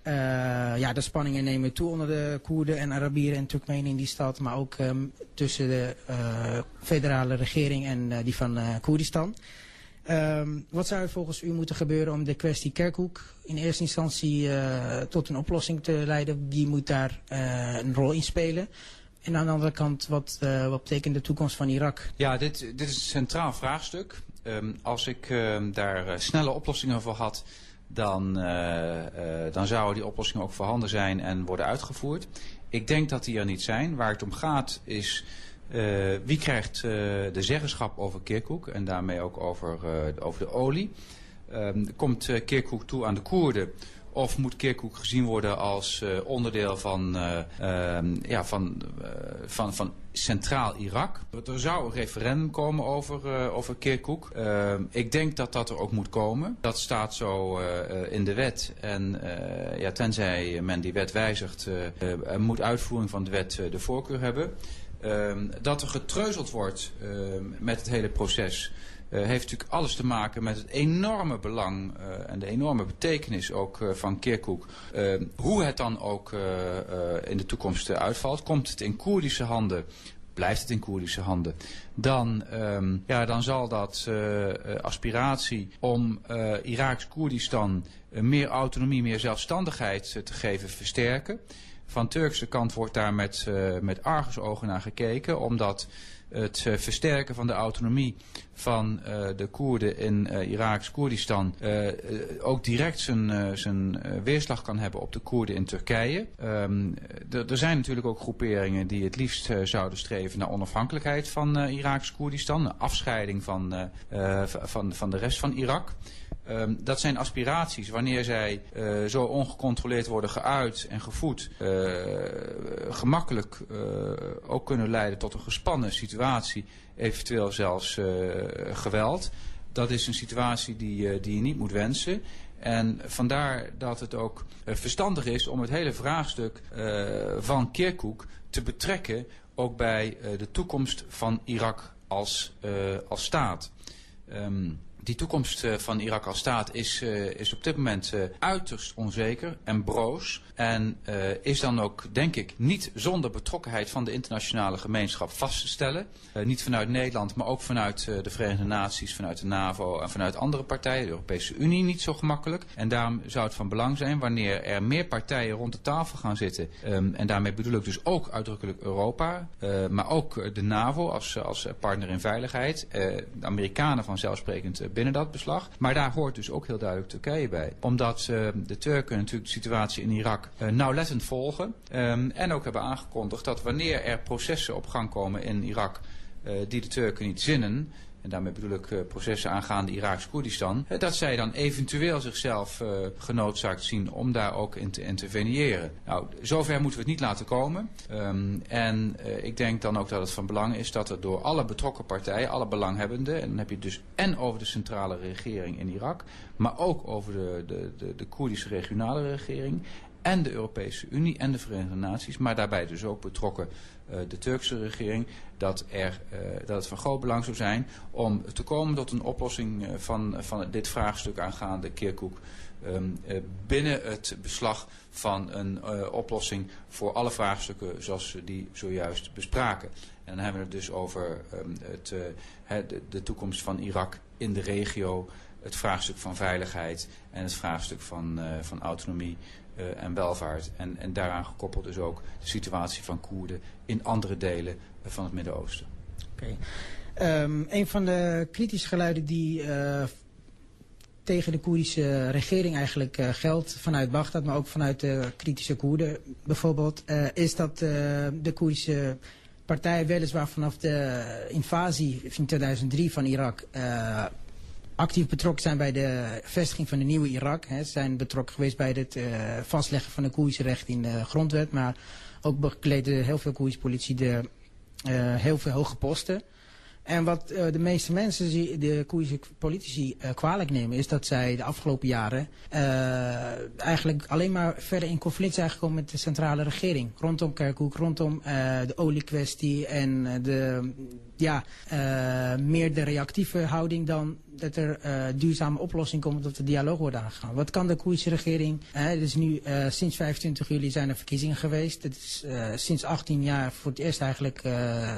ja, de spanningen nemen toe onder de Koerden en Arabieren en Turkmenen in die stad, maar ook ehm, tussen de federale regering en die van Koerdistan. Ehm, wat zou er volgens u moeten gebeuren om de kwestie Kirkuk in eerste instantie eh, tot een oplossing te leiden? Wie moet daar eh, een rol in spelen? En aan de andere kant, wat, eh, wat betekent de toekomst van Irak? Ja, dit, dit is een centraal vraagstuk. Ehm, als ik ehm, daar snelle oplossingen voor had, dan, dan zouden die oplossingen ook voorhanden zijn en worden uitgevoerd. Ik denk dat die er niet zijn. Waar het om gaat is eh, wie krijgt eh, de zeggenschap over Kirkuk en daarmee ook over, eh, over de olie. Ehm, komt Kirkuk toe aan de Koerden? Of moet Kirkuk gezien worden als onderdeel van, eh, ehm, ja, van, van, van centraal Irak? Er zou een referendum komen over, over Kirkuk. Ehm, ik denk dat dat er ook moet komen. Dat staat zo in de wet. En ja, tenzij men die wet wijzigt, moet uitvoering van de wet de voorkeur hebben. Ehm, dat er getreuzeld wordt ehm, met het hele proces. eh, heeft natuurlijk alles te maken met het enorme belang eh, en de enorme betekenis ook eh, van Kirkuk. Ehm, hoe het dan ook in de toekomst uitvalt. Komt het in Koerdische handen, blijft het in Koerdische handen, dan, ja, dan zal dat aspiratie om Iraaks-Koerdistan eh, meer autonomie, meer zelfstandigheid te geven versterken. Van Turkse kant wordt daar met, eh, met argusogen naar gekeken, omdat het eh, versterken van de autonomie van eh, de Koerden in eh, Iraaks-Koerdistan eh, eh, ook direct zijn, zijn weerslag kan hebben op de Koerden in Turkije. Ehm, er zijn natuurlijk ook groeperingen die het liefst zouden streven naar onafhankelijkheid van Iraaks-Koerdistan, een afscheiding van, van, van de rest van Irak. Ehm, dat zijn aspiraties. Wanneer zij eh, zo ongecontroleerd worden geuit en gevoed, eh, gemakkelijk eh, ook kunnen leiden tot een gespannen situatie, eventueel zelfs geweld. Dat is een situatie die, die je niet moet wensen. En vandaar dat het ook verstandig is om het hele vraagstuk van Kirkuk te betrekken ook bij de toekomst van Irak als, als staat. Ehm, die toekomst eh, van Irak als staat is, eh, is op dit moment eh, uiterst onzeker en broos. En is dan ook, denk ik, niet zonder betrokkenheid van de internationale gemeenschap vast te stellen. Niet vanuit Nederland, maar ook vanuit de Verenigde Naties, vanuit de NAVO en vanuit andere partijen. De Europese Unie niet zo gemakkelijk. En daarom zou het van belang zijn wanneer er meer partijen rond de tafel gaan zitten. Ehm, en daarmee bedoel ik dus ook uitdrukkelijk Europa, maar ook de NAVO als, als partner in veiligheid. De Amerikanen vanzelfsprekend binnen dat beslag. Maar daar hoort dus ook heel duidelijk Turkije bij. Omdat eh, de Turken natuurlijk de situatie in Irak eh, nauwlettend volgen. Ehm, en ook hebben aangekondigd dat wanneer er processen op gang komen in Irak eh, die de Turken niet zinnen, en daarmee bedoel ik eh, processen aangaande Iraaks-Koerdistan, eh, dat zij dan eventueel zichzelf eh, genoodzaakt zien om daar ook in te interveneren. Nou, zover moeten we het niet laten komen. Ehm, en ik denk dan ook dat het van belang is dat er door alle betrokken partijen, alle belanghebbenden, en dan heb je het dus en over de centrale regering in Irak, maar ook over de, de, de, de Koerdische regionale regering en de Europese Unie en de Verenigde Naties, maar daarbij dus ook betrokken de Turkse regering, dat, er, eh, dat het van groot belang zou zijn om te komen tot een oplossing eh, van, van dit vraagstuk aangaande Kirkuk ehm, eh, binnen het beslag van een oplossing voor alle vraagstukken zoals we die zojuist bespraken. En dan hebben we het dus over ehm, het, de, toekomst van Irak in de regio, het vraagstuk van veiligheid en het vraagstuk van, van autonomie en welvaart. En, en daaraan gekoppeld dus ook de situatie van Koerden in andere delen van het Midden-Oosten. Oké. Ehm, een van de kritische geluiden die eh, tegen de Koerdische regering eigenlijk eh, geldt vanuit Bagdad, maar ook vanuit de kritische Koerden bijvoorbeeld, eh, is dat de Koerdische partij weliswaar vanaf de invasie in 2003 van Irak actief betrokken zijn bij de vestiging van de nieuwe Irak. Hè. Zijn betrokken geweest bij het vastleggen van de Koerdische recht in de grondwet, maar ook bekleden heel veel Koerdische politie de, heel veel hoge posten. En wat eh, de meeste mensen, de Koerdische politici, eh, kwalijk nemen... is dat zij de afgelopen jaren eh, eigenlijk alleen maar verder in conflict zijn gekomen met de centrale regering. Rondom Kirkuk, rondom eh, de oliekwestie en eh, de, ja, eh, meer de reactieve houding dan dat er eh, duurzame oplossing komt of de dialoog wordt aangegaan. Wat kan de Koerdische regering? Het is nu eh, sinds 25 juli zijn er verkiezingen geweest. Het is sinds 18 jaar voor het eerst eigenlijk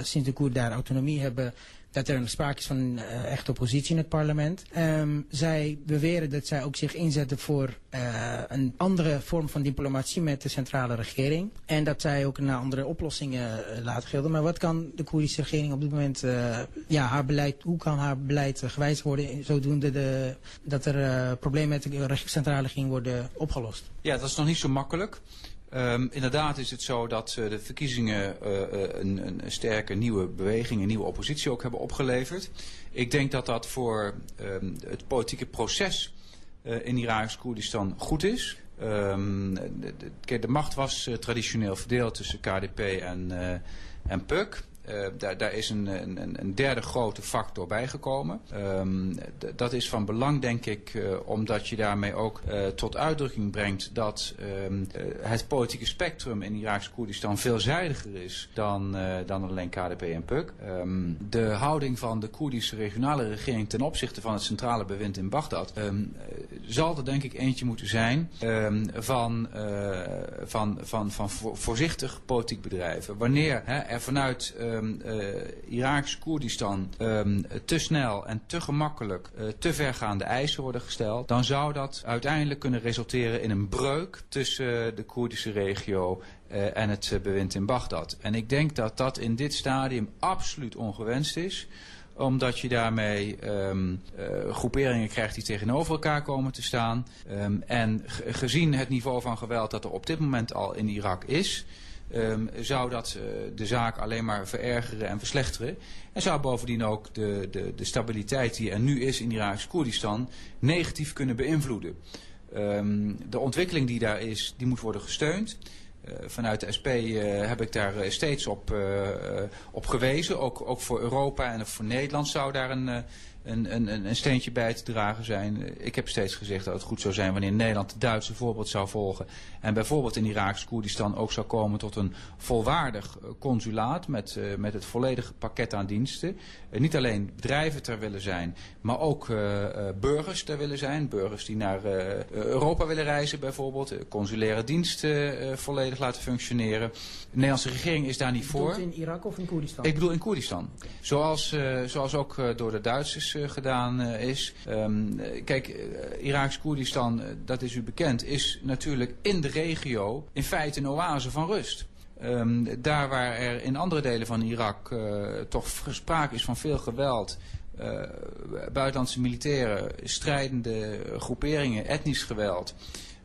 sinds de Koerden daar autonomie hebben dat er sprake is van eh, echte oppositie in het parlement. Ehm, zij beweren dat zij ook zich inzetten voor eh, een andere vorm van diplomatie met de centrale regering. En dat zij ook naar andere oplossingen eh, laten gelden. Maar wat kan de Koerdische regering op dit moment, ja, haar beleid, hoe kan haar beleid gewijzigd worden zodoende de, dat er problemen met de centrale regering worden opgelost? Ja, dat is nog niet zo makkelijk. Ehm, inderdaad is het zo dat eh, de verkiezingen eh, een, een sterke nieuwe beweging, een nieuwe oppositie ook hebben opgeleverd. Ik denk dat dat voor ehm, het politieke proces eh, in Iraaks-Koerdistan goed is. Ehm, de, de- macht was traditioneel verdeeld tussen KDP en, en PUK. Eh, daar, daar is een, een, een derde grote factor bijgekomen. D- dat is van belang, denk ik, eh, omdat je daarmee ook eh, tot uitdrukking brengt dat ehm, eh, het politieke spectrum in Iraaks-Koerdistan veelzijdiger is dan, dan alleen KDP en PUK. Ehm, de houding van de Koerdische regionale regering ten opzichte van het centrale bewind in Bagdad zal er denk ik eentje moeten zijn van, van, van, van voor- voorzichtig politiek bedrijven. Wanneer hè, er vanuit ehm eh, Iraaks-Koerdistan ehm, te snel en te gemakkelijk eh, te vergaande eisen worden gesteld, dan zou dat uiteindelijk kunnen resulteren in een breuk tussen de Koerdische regio eh, en het eh, bewind in Bagdad. En ik denk dat dat in dit stadium absoluut ongewenst is omdat je daarmee ehm, eh, groeperingen krijgt die tegenover elkaar komen te staan. En ge- gezien het niveau van geweld dat er op dit moment al in Irak is... ehm, zou dat eh, de zaak alleen maar verergeren en verslechteren. En zou bovendien ook de, de, de stabiliteit die er nu is in Iraaks-Koerdistan negatief kunnen beïnvloeden. Ehm, de ontwikkeling die daar is, die moet worden gesteund. Eh, vanuit de SP eh, heb ik daar steeds op, op gewezen. Ook, ook voor Europa en voor Nederland zou daar een, een, een, een steentje bij te dragen zijn. Ik heb steeds gezegd dat het goed zou zijn wanneer Nederland het Duitse voorbeeld zou volgen. En bijvoorbeeld in Iraaks-Koerdistan ook zou komen tot een volwaardig eh, consulaat met, eh, met het volledige pakket aan diensten. Eh, niet alleen bedrijven ter willen zijn, maar ook eh, eh, burgers ter willen zijn. Burgers die naar Europa willen reizen bijvoorbeeld. Consulaire diensten volledig laten functioneren. De Nederlandse regering is daar niet voor. In Irak of in Koerdistan? Ik bedoel in Koerdistan. Zoals, zoals ook door de Duitsers gedaan is. Ehm, eh, kijk, Iraaks-Koerdistan, eh, dat is u bekend, is natuurlijk in de regio in feite een oase van rust. Ehm, daar waar er in andere delen van Irak eh, toch sprake is van veel geweld... eh, buitenlandse militairen, strijdende groeperingen, etnisch geweld...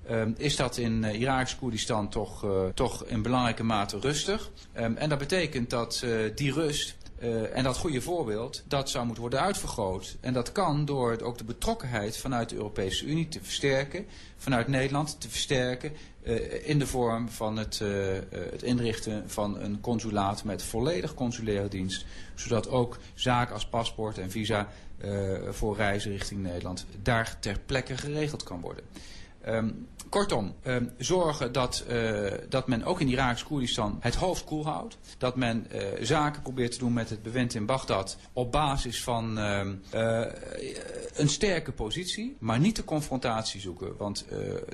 Ehm, is dat in uh, Iraaks-Koerdistan toch, uh, toch in belangrijke mate rustig. Um, en dat betekent dat die rust Eh, en dat goede voorbeeld, dat zou moeten worden uitvergroot. En dat kan door ook de betrokkenheid vanuit de Europese Unie te versterken, vanuit Nederland te versterken, eh, in de vorm van het, eh, het inrichten van een consulaat met volledig consulaire dienst. Zodat ook zaken als paspoort en visa voor reizen richting Nederland daar ter plekke geregeld kan worden. Ehm, kortom, ehm, zorgen dat, eh, dat men ook in Iraaks-Koerdistan het hoofd koel houdt. Dat men eh, zaken probeert te doen met het bewind in Bagdad op basis van ehm, eh, een sterke positie, maar niet de confrontatie zoeken. Want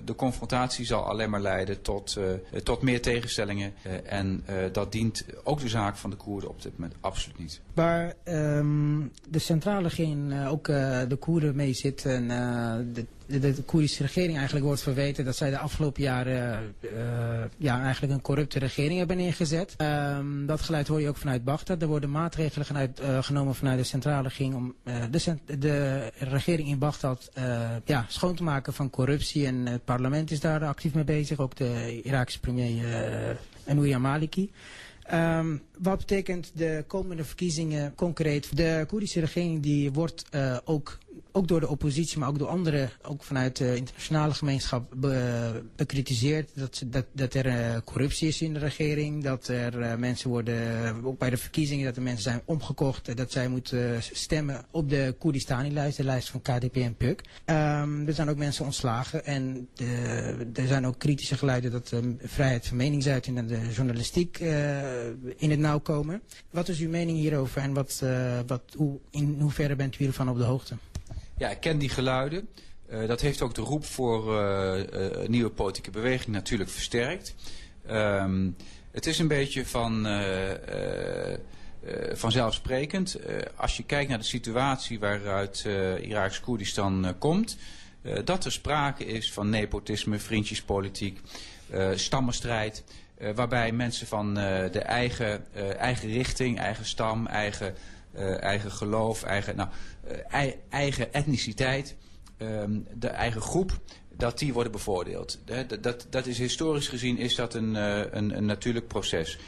de confrontatie zal alleen maar leiden tot, tot meer tegenstellingen. en dat dient ook de zaak van de Koerden op dit moment absoluut niet. Waar ehm, de centrale eh, ook de Koerden mee zit en eh, de, de, Koerdische regering eigenlijk wordt verweten dat zij de afgelopen jaren eh, ja, eigenlijk een corrupte regering hebben neergezet. Ehm, dat geluid hoor je ook vanuit Bagdad. Er worden maatregelen genuit, eh, genomen vanuit de centrale regering om eh, de, de regering in Bagdad ja, schoon te maken van corruptie. En het parlement is daar actief mee bezig. Ook de Iraakse premier uh, Nouria Maliki. Ehm, wat betekent de komende verkiezingen concreet? De Koerdische regering die wordt eh, ook, ook door de oppositie, maar ook door anderen, ook vanuit de internationale gemeenschap, be- bekritiseerd. Dat, dat, dat er eh, corruptie is in de regering, dat er eh, mensen worden, ook bij de verkiezingen, dat er mensen zijn omgekocht, eh, dat zij moeten eh, stemmen op de Koerdistani-lijst, de lijst van KDP en PUK. Ehm, er zijn ook mensen ontslagen en de, er zijn ook kritische geluiden dat de vrijheid van meningsuiting en de journalistiek eh, in het nauw komen. Wat is uw mening hierover en wat, eh, wat, hoe, in hoeverre bent u hiervan op de hoogte? Ja, ik ken die geluiden. Eh, dat heeft ook de roep voor eh, eh, nieuwe politieke beweging natuurlijk versterkt. Ehm, het is een beetje van, vanzelfsprekend. Als je kijkt naar de situatie waaruit Iraaks Koerdistan komt... dat er sprake is van nepotisme, vriendjespolitiek, stammenstrijd... waarbij mensen van de eigen, eigen richting, eigen stam, eigen, eigen geloof, eigen, nou, eh, ei- eigen etniciteit, ehm, de eigen groep, dat die worden bevoordeeld. Dat, dat, dat is historisch gezien is dat een, eh, een, een natuurlijk proces.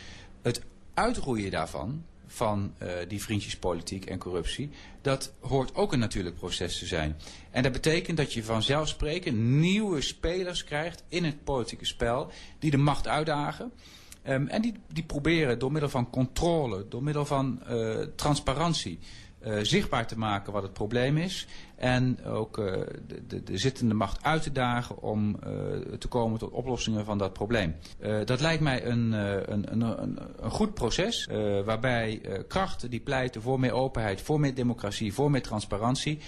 Het uitroeien daarvan, van eh, die vriendjespolitiek en corruptie, dat hoort ook een natuurlijk proces te zijn. En dat betekent dat je vanzelfsprekend nieuwe spelers krijgt in het politieke spel, die de macht uitdagen. Ehm, en die, die proberen door middel van controle, door middel van eh, transparantie, eh, zichtbaar te maken wat het probleem is. En ook eh, de, de, de zittende macht uit te dagen om te komen tot oplossingen van dat probleem. Dat lijkt mij een, een, een, een, goed proces waarbij krachten die pleiten voor meer openheid, voor meer democratie, voor meer transparantie,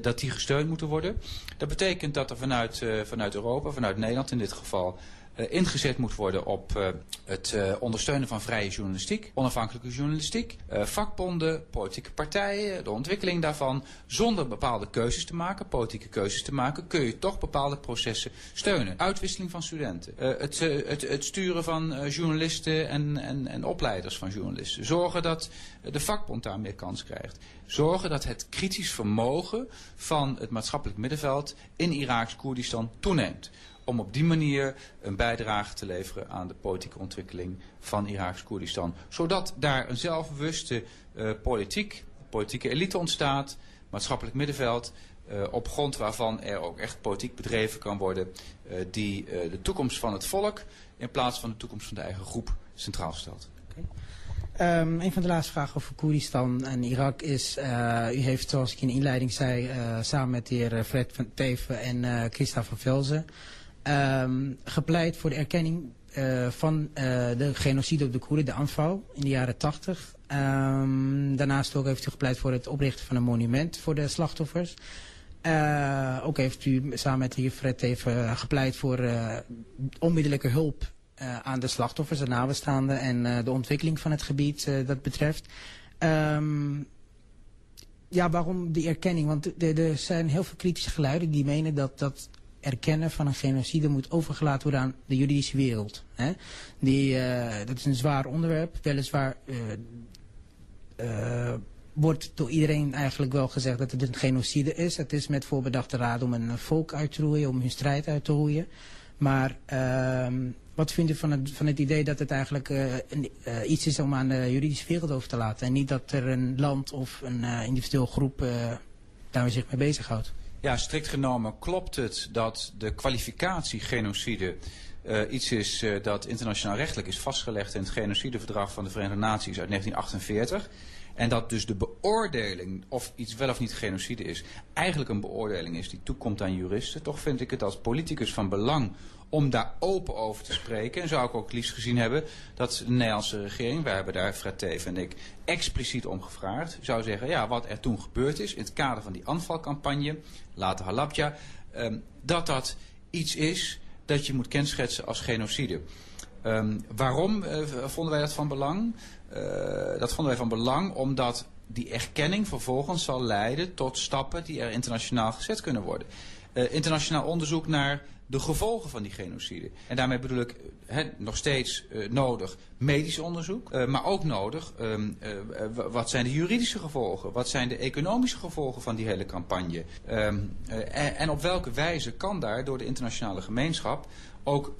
dat die gesteund moeten worden. Dat betekent dat er vanuit, vanuit Europa, vanuit Nederland in dit geval, ingezet moet worden op eh, het eh, ondersteunen van vrije journalistiek, onafhankelijke journalistiek, eh, vakbonden, politieke partijen, de ontwikkeling daarvan. Zonder bepaalde keuzes te maken, politieke keuzes te maken, kun je toch bepaalde processen steunen. Uitwisseling van studenten, eh, het, eh, het, het sturen van eh, journalisten en, en, en opleiders van journalisten. Zorgen dat eh, de vakbond daar meer kans krijgt. Zorgen dat het kritisch vermogen van het maatschappelijk middenveld in Iraaks Koerdistan toeneemt om op die manier een bijdrage te leveren aan de politieke ontwikkeling van Iraaks Koerdistan. Zodat daar een zelfbewuste eh, politiek, politieke elite ontstaat, maatschappelijk middenveld, eh, op grond waarvan er ook echt politiek bedreven kan worden eh, die de toekomst van het volk in plaats van de toekomst van de eigen groep centraal stelt. Um, een van de laatste vragen over Koerdistan en Irak is, uh, u heeft zoals ik in de inleiding zei, uh, samen met de heer Fred van Teven en uh, Christa van Velzen, um, gepleit voor de erkenning uh, van uh, de genocide op de Koerden, de aanval in de jaren 80. Um, daarnaast ook heeft u gepleit voor het oprichten van een monument voor de slachtoffers. Uh, ook heeft u samen met de heer Fred Teven gepleit voor onmiddellijke hulp aan de slachtoffers, de nabestaanden en de ontwikkeling van het gebied dat betreft. Um, ja, waarom die erkenning? Want er zijn heel veel kritische geluiden die menen dat dat erkennen van een genocide moet overgelaten worden aan de juridische wereld. Hè? Die, uh, dat is een zwaar onderwerp, weliswaar uh, uh, wordt door iedereen eigenlijk wel gezegd dat het een genocide is. Het is met voorbedachte raad om een volk uit te roeien, om hun strijd uit te roeien. Maar ehm, wat vindt u van het, van het idee dat het eigenlijk eh, eh, iets is om aan de juridische wereld over te laten? En niet dat er een land of een uh, individueel groep daar zich mee bezighoudt? Ja, strikt genomen klopt het dat de kwalificatie genocide uh, iets is uh, dat internationaal rechtelijk is vastgelegd in het genocideverdrag van de Verenigde Naties uit 1948. En dat dus de beoordeling of iets wel of niet genocide is, eigenlijk een beoordeling is die toekomt aan juristen. Toch vind ik het als politicus van belang om daar open over te spreken. En zou ik ook liefst gezien hebben dat de Nederlandse regering, wij hebben daar Fred en ik expliciet om gevraagd, zou zeggen, ja, wat er toen gebeurd is in het kader van die aanvalcampagne, later Halabja, um, dat dat iets is dat je moet kenschetsen als genocide. Um, waarom uh, vonden wij dat van belang? Uh, dat vonden wij van belang omdat die erkenning vervolgens zal leiden tot stappen die er internationaal gezet kunnen worden. Uh, internationaal onderzoek naar de gevolgen van die genocide. En daarmee bedoel ik he, nog steeds uh, nodig medisch onderzoek, uh, maar ook nodig uh, wat zijn de juridische gevolgen, wat zijn de economische gevolgen van die hele campagne. Um, en, en op welke wijze kan daar door de internationale gemeenschap ook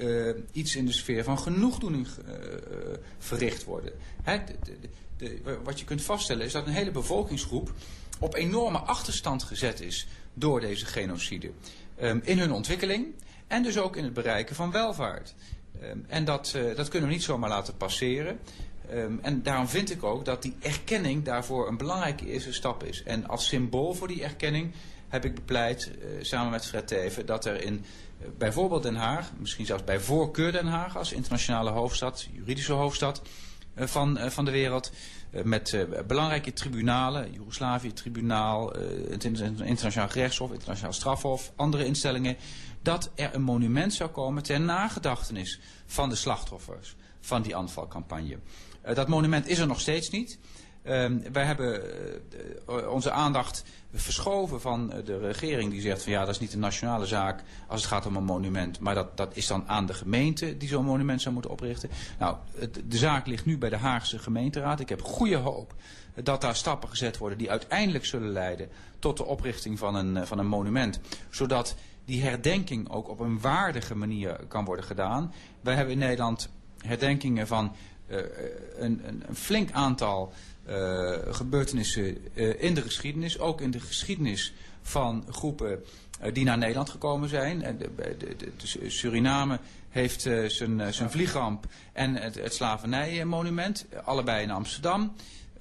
iets in de sfeer van genoegdoening uh, verricht worden. De, wat je kunt vaststellen is dat een hele bevolkingsgroep op enorme achterstand gezet is door deze genocide. Um, in hun ontwikkeling en dus ook in het bereiken van welvaart. Um, en dat, uh, dat kunnen we niet zomaar laten passeren. Um, en daarom vind ik ook dat die erkenning daarvoor een belangrijke eerste stap is. En als symbool voor die erkenning heb ik bepleit, uh, samen met Fred Teven, dat er in uh, bijvoorbeeld Den Haag, misschien zelfs bij voorkeur Den Haag als internationale hoofdstad, juridische hoofdstad van, van de wereld, met belangrijke tribunalen, Joegoslavië-tribunaal, het internationaal gerechtshof, internationaal strafhof, andere instellingen, dat er een monument zou komen ter nagedachtenis van de slachtoffers van die aanvalcampagne. Uh, dat monument is er nog steeds niet. Um, wij hebben uh, onze aandacht verschoven van de regering die zegt van ja dat is niet een nationale zaak als het gaat om een monument. Maar dat, dat is dan aan de gemeente die zo'n monument zou moeten oprichten. Nou de zaak ligt nu bij de Haagse gemeenteraad. Ik heb goede hoop dat daar stappen gezet worden die uiteindelijk zullen leiden tot de oprichting van een, van een monument. Zodat die herdenking ook op een waardige manier kan worden gedaan. Wij hebben in Nederland herdenkingen van uh, een, een, een flink aantal uh, gebeurtenissen in de geschiedenis. Ook in de geschiedenis van groepen die naar Nederland gekomen zijn. De, de, Suriname heeft zijn, zijn vliegramp en het, het slavernijmonument. Allebei in Amsterdam.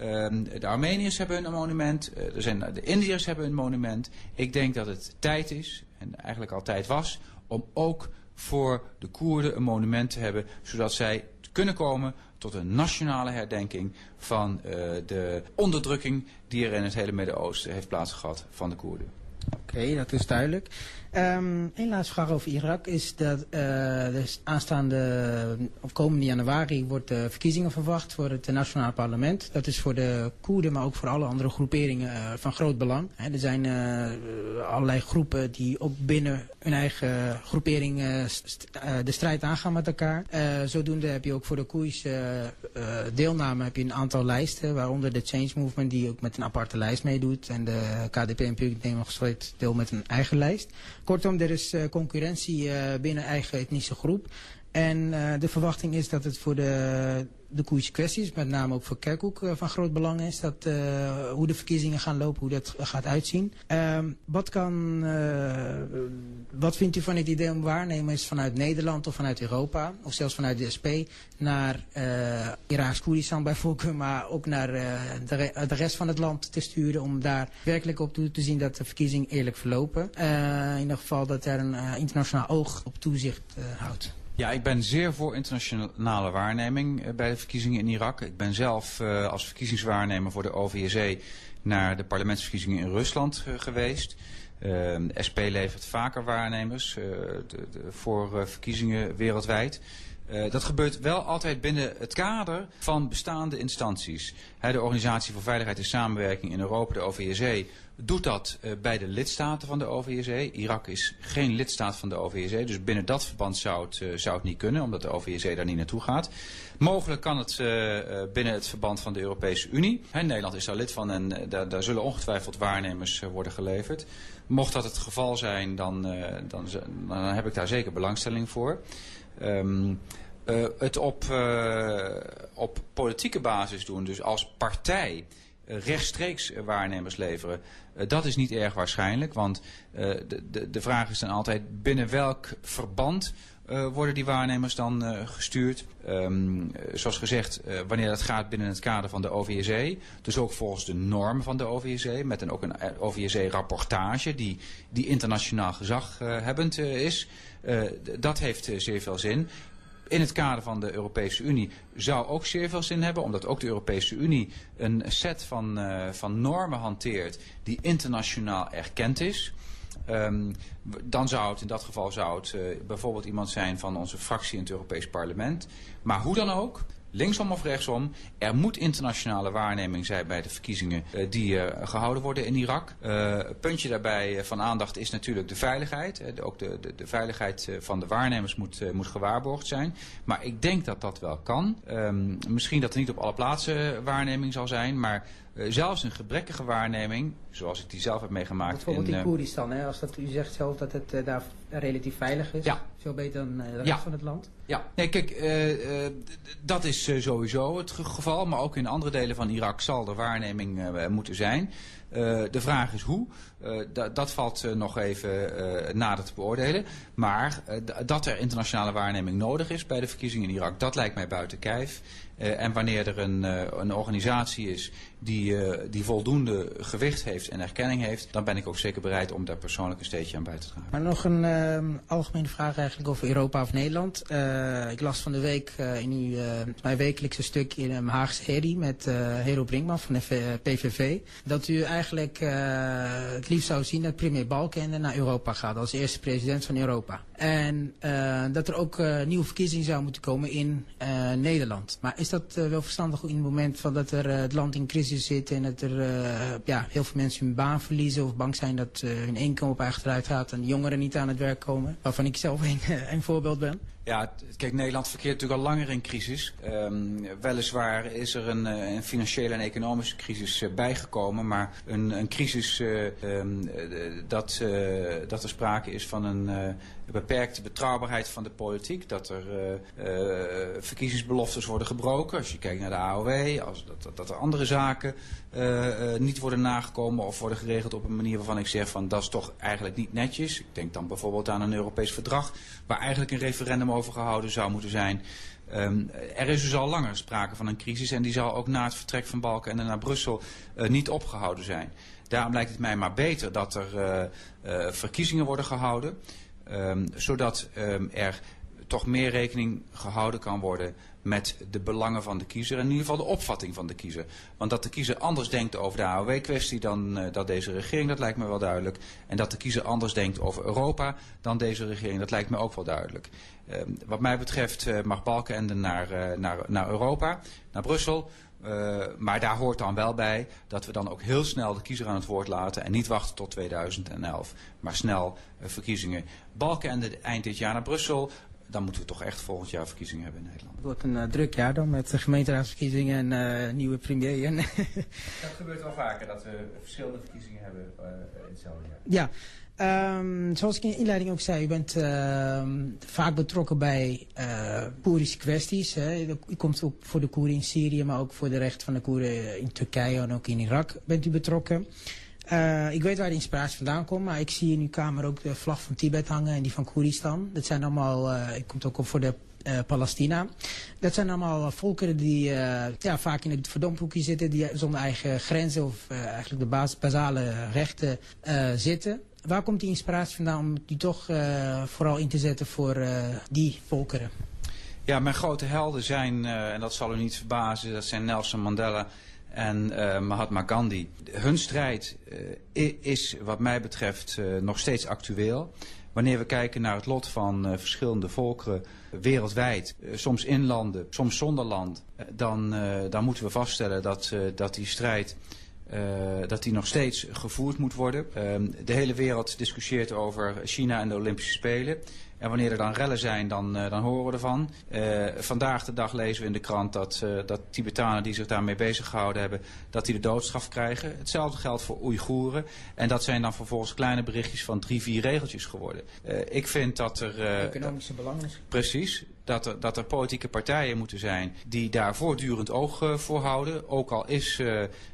Uh, de Armeniërs hebben een monument. De Indiërs hebben een monument. Ik denk dat het tijd is, en eigenlijk altijd was, om ook voor de Koerden een monument te hebben. Zodat zij kunnen komen tot een nationale herdenking van uh, de onderdrukking die er in het hele Midden-Oosten heeft plaatsgehad van de Koerden. Oké, dat is duidelijk. Een laatste vraag over Irak is dat uh, de aanstaande, of komende januari wordt de verkiezingen verwacht voor het nationale parlement. Dat is voor de Koerden, maar ook voor alle andere groeperingen uh, van groot belang. Er zijn allerlei groepen die ook binnen hun eigen groepering de strijd aangaan met elkaar. Zodoende heb je ook voor de Koerdische deelname heb je een aantal lijsten, waaronder de Change Movement die ook met een aparte lijst meedoet. En de KDP en PUK nemen nog deel met een eigen lijst. Kortom, er is uh, concurrentie uh, binnen eigen etnische groep. En uh, de verwachting is dat het voor de, de Koerdische kwesties, met name ook voor Kerkhoek, uh, van groot belang is. Dat, uh, hoe de verkiezingen gaan lopen, hoe dat gaat uitzien. Uh, wat, kan, uh, wat vindt u van het idee om waarnemers vanuit Nederland of vanuit Europa, of zelfs vanuit de SP, naar Iraaks-Koerdistan bijvoorbeeld, maar ook naar de, de rest van het land te sturen om daar werkelijk op toe te zien dat de verkiezingen eerlijk verlopen. In ieder geval dat er een internationaal oog op toezicht houdt. Ja, ik ben zeer voor internationale waarneming uh, bij de verkiezingen in Irak. Ik ben zelf uh, als verkiezingswaarnemer voor de OVSE naar de parlementsverkiezingen in Rusland uh, geweest. De SP levert vaker waarnemers de, de, voor verkiezingen wereldwijd. Eh, dat gebeurt wel altijd binnen het kader van bestaande instanties. De Organisatie voor Veiligheid en Samenwerking in Europa, de OVSE, doet dat eh, bij de lidstaten van de OVSE. Irak is geen lidstaat van de OVSE, dus binnen dat verband zou het, eh, zou het niet kunnen, omdat de OVSE daar niet naartoe gaat. Mogelijk kan het eh, binnen het verband van de Europese Unie. Hè, Nederland is daar lid van en daar, daar zullen ongetwijfeld waarnemers worden geleverd. Mocht dat het geval zijn, dan, dan, dan heb ik daar zeker belangstelling voor. Ehm, eh, het op, op politieke basis doen, dus als partij rechtstreeks waarnemers leveren, dat is niet erg waarschijnlijk. Want eh, de, de, de vraag is dan altijd binnen welk verband eh, worden die waarnemers dan eh, gestuurd. Ehm, eh, zoals gezegd, eh, wanneer dat gaat binnen het kader van de OVSE. Dus ook volgens de normen van de OVSE. Met een, ook een eh, OVSE-rapportage die, die internationaal gezaghebbend eh, is. Eh, dat heeft eh, zeer veel zin. In het kader van de Europese Unie zou ook zeer veel zin hebben, omdat ook de Europese Unie een set van, eh, van normen hanteert die internationaal erkend is. Ehm, dan zou het in dat geval zou het, eh, bijvoorbeeld iemand zijn van onze fractie in het Europees Parlement. Maar hoe dan ook, linksom of rechtsom, er moet internationale waarneming zijn bij de verkiezingen eh, die eh, gehouden worden in Irak. Een puntje daarbij van aandacht is natuurlijk de veiligheid. Ook de, de, de veiligheid van de waarnemers moet, moet gewaarborgd zijn. Maar ik denk dat dat wel kan. Ehm, misschien dat er niet op alle plaatsen waarneming zal zijn, maar zelfs een gebrekkige waarneming, zoals ik die zelf heb meegemaakt. Bijvoorbeeld in, in eh, Koerdistan, hè, als dat, u zegt zelf dat het eh, daar relatief veilig is. Ja. Veel beter dan eh, de rest Ja. van het land. Ja, nee, kijk, dat is sowieso het ge- geval. Maar ook in andere delen van Irak zal er waarneming moeten zijn. De vraag is hoe. Da- dat valt nog even nader te beoordelen. Maar dat er internationale waarneming nodig is bij de verkiezingen in Irak, dat lijkt mij buiten kijf. En wanneer er een, een organisatie is die, die voldoende gewicht heeft en erkenning heeft, dan ben ik ook zeker bereid om daar persoonlijk een steentje aan bij te dragen. Maar nog een ehm, algemene vraag eigenlijk over Europa of Nederland. Eh, ik las van de week eh, in uw, eh, mijn wekelijkse stuk in een Haagse Herrie met Hero Brinkman van de PVV. Dat u eigenlijk het liefst zou zien dat premier Balkenende naar Europa gaat als eerste president van Europa. En dat er ook nieuwe verkiezingen zou moeten komen in Nederland. Maar is dat wel verstandig in het moment van dat er, het land in crisis zit en dat er ja, heel veel mensen hun baan verliezen of bang zijn dat eh, hun inkomen op achteruit gaat en jongeren niet aan het werk komen? Waarvan ik zelf een, een voorbeeld ben. Ja, kijk, Nederland verkeert natuurlijk al langer in crisis. Ehm, weliswaar is er een, eh, een financiële en economische crisis eh, bijgekomen, maar een, een crisis eh, ehm, eh, dat, dat er sprake is van een beperkte betrouwbaarheid van de politiek, dat er verkiezingsbeloftes worden gebroken. Als je kijkt naar de AOW, als dat, dat, dat er andere zaken niet worden nagekomen of worden geregeld op een manier waarvan ik zeg van dat is toch eigenlijk niet netjes. Ik denk dan bijvoorbeeld aan een Europees verdrag waar eigenlijk een referendum over gehouden zou moeten zijn. Ehm, er is dus al langer sprake van een crisis en die zal ook na het vertrek van Balken en naar Brussel eh, niet opgehouden zijn. Daarom lijkt het mij maar beter dat er eh, eh, verkiezingen worden gehouden, ehm, zodat ehm, er toch meer rekening gehouden kan worden met de belangen van de kiezer en in ieder geval de opvatting van de kiezer. Want dat de kiezer anders denkt over de AOW-kwestie dan eh, dat deze regering, dat lijkt me wel duidelijk. En dat de kiezer anders denkt over Europa dan deze regering, dat lijkt me ook wel duidelijk. Eh, wat mij betreft eh, mag Balkenende naar, eh, naar, naar Europa, naar Brussel. Maar daar hoort dan wel bij dat we dan ook heel snel de kiezer aan het woord laten en niet wachten tot 2011, maar snel verkiezingen. Balkenende eind dit jaar naar Brussel, dan moeten we toch echt volgend jaar verkiezingen hebben in Nederland. Het wordt een eh, druk jaar dan met de gemeenteraadsverkiezingen en eh, nieuwe premier. En Dat gebeurt wel vaker, dat we verschillende verkiezingen hebben eh, in hetzelfde jaar. Ja, ehm, zoals ik in de inleiding ook zei, u bent ehm, vaak betrokken bij eh Koerdische kwesties. Hè. U komt ook voor de Koeren in Syrië, maar ook voor de rechten van de Koeren in Turkije en ook in Irak bent u betrokken. Eh, ik weet waar de inspiratie vandaan komt, maar ik zie in uw kamer ook de vlag van Tibet hangen en die van Koeristan. Dat zijn allemaal, eh ik kom ook op voor de eh, Palestina. Dat zijn allemaal volkeren die ja, vaak in het verdomhoekje zitten, die zonder eigen grenzen of eigenlijk de bas- basale rechten zitten. Waar komt die inspiratie vandaan om die toch vooral in te zetten voor die volkeren? Ja, mijn grote helden zijn, en dat zal u niet verbazen, dat zijn Nelson Mandela en eh, Mahatma Gandhi. Hun strijd eh, is wat mij betreft eh, nog steeds actueel. wanneer we kijken naar het lot van verschillende volkeren wereldwijd, soms in landen, soms zonder land, dan, dan moeten we vaststellen dat, dat die strijd dat die nog steeds gevoerd moet worden. Ehm, de hele wereld discussieert over China en de Olympische Spelen. En wanneer er dan rellen zijn, dan, eh, dan horen we ervan. Eh, vandaag de dag lezen we in de krant dat, eh, dat Tibetanen die zich daarmee bezig gehouden hebben, dat die de doodstraf krijgen. Hetzelfde geldt voor Oeigoeren. En dat zijn dan vervolgens kleine berichtjes van drie, vier regeltjes geworden. Ik vind dat er... Economische belangen. Precies. Dat er, dat er politieke partijen moeten zijn die daar voortdurend oog voor houden. Ook al is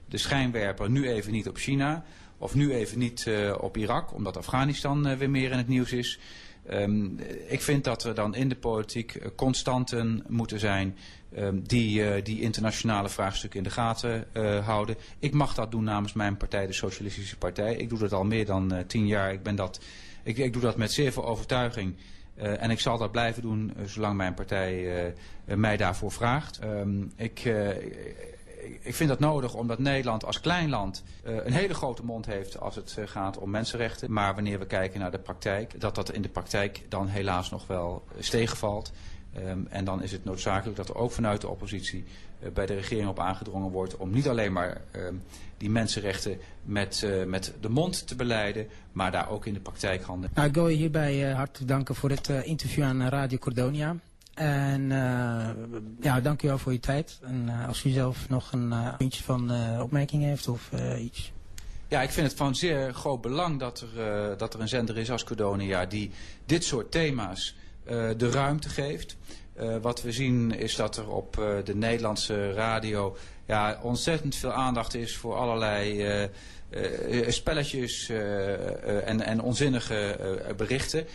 de schijnwerper nu even niet op China. Of nu even niet op Irak, omdat Afghanistan weer meer in het nieuws is. Ehm, ik vind dat er dan in de politiek eh, constanten moeten zijn ehm, die, eh, die internationale vraagstukken in de gaten eh, houden. Ik mag dat doen namens mijn partij, de Socialistische Partij. Ik doe dat al meer dan eh, tien jaar. Ik, ben dat, ik, ik doe dat met zeer veel overtuiging. En ik zal dat blijven doen zolang mijn partij mij daarvoor vraagt. Ehm, ik, ik- vind dat nodig omdat Nederland als klein land eh, een hele grote mond heeft als het eh, gaat om mensenrechten. Maar wanneer we kijken naar de praktijk, dat dat in de praktijk dan helaas nog wel eh, tegenvalt. Ehm, en dan is het noodzakelijk dat er ook vanuit de oppositie eh, bij de regering op aangedrongen wordt om niet alleen maar ehm, die mensenrechten met, eh, met de mond te beleiden, maar daar ook in de praktijk handen. Nou, ik wil je hierbij hartelijk danken voor het interview aan Radio Cordonia. En eh, ja, dank u wel voor je tijd. En eh, als u zelf nog een eh, puntje van opmerking heeft of iets. Ja, ik vind het van zeer groot belang dat er, dat er een zender is als Cordonia die dit soort thema's de ruimte geeft. Wat we zien is dat er op de Nederlandse radio ja, ontzettend veel aandacht is voor allerlei spelletjes en, en onzinnige berichten.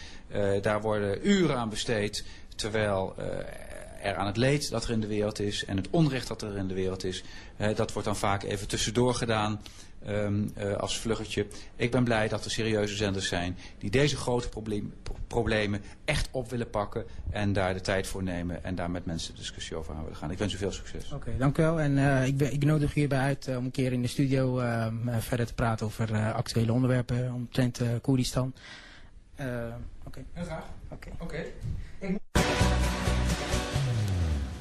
Daar worden uren aan besteed, terwijl eh, er aan het leed dat er in de wereld is en het onrecht dat er in de wereld is, eh, dat wordt dan vaak even tussendoor gedaan ehm, eh, als vluggetje. Ik ben blij dat er serieuze zenders zijn die deze grote probleem, pro- problemen echt op willen pakken en daar de tijd voor nemen en daar met mensen de discussie over aan willen gaan. Ik wens u veel succes. Oké, dank u wel. En eh, ik, ben, ik nodig u hierbij uit om een keer in de studio eh, m- eh, verder te praten over eh, actuele onderwerpen omtrent eh Koerdistan. Oké. Heel graag. Oké. Oké.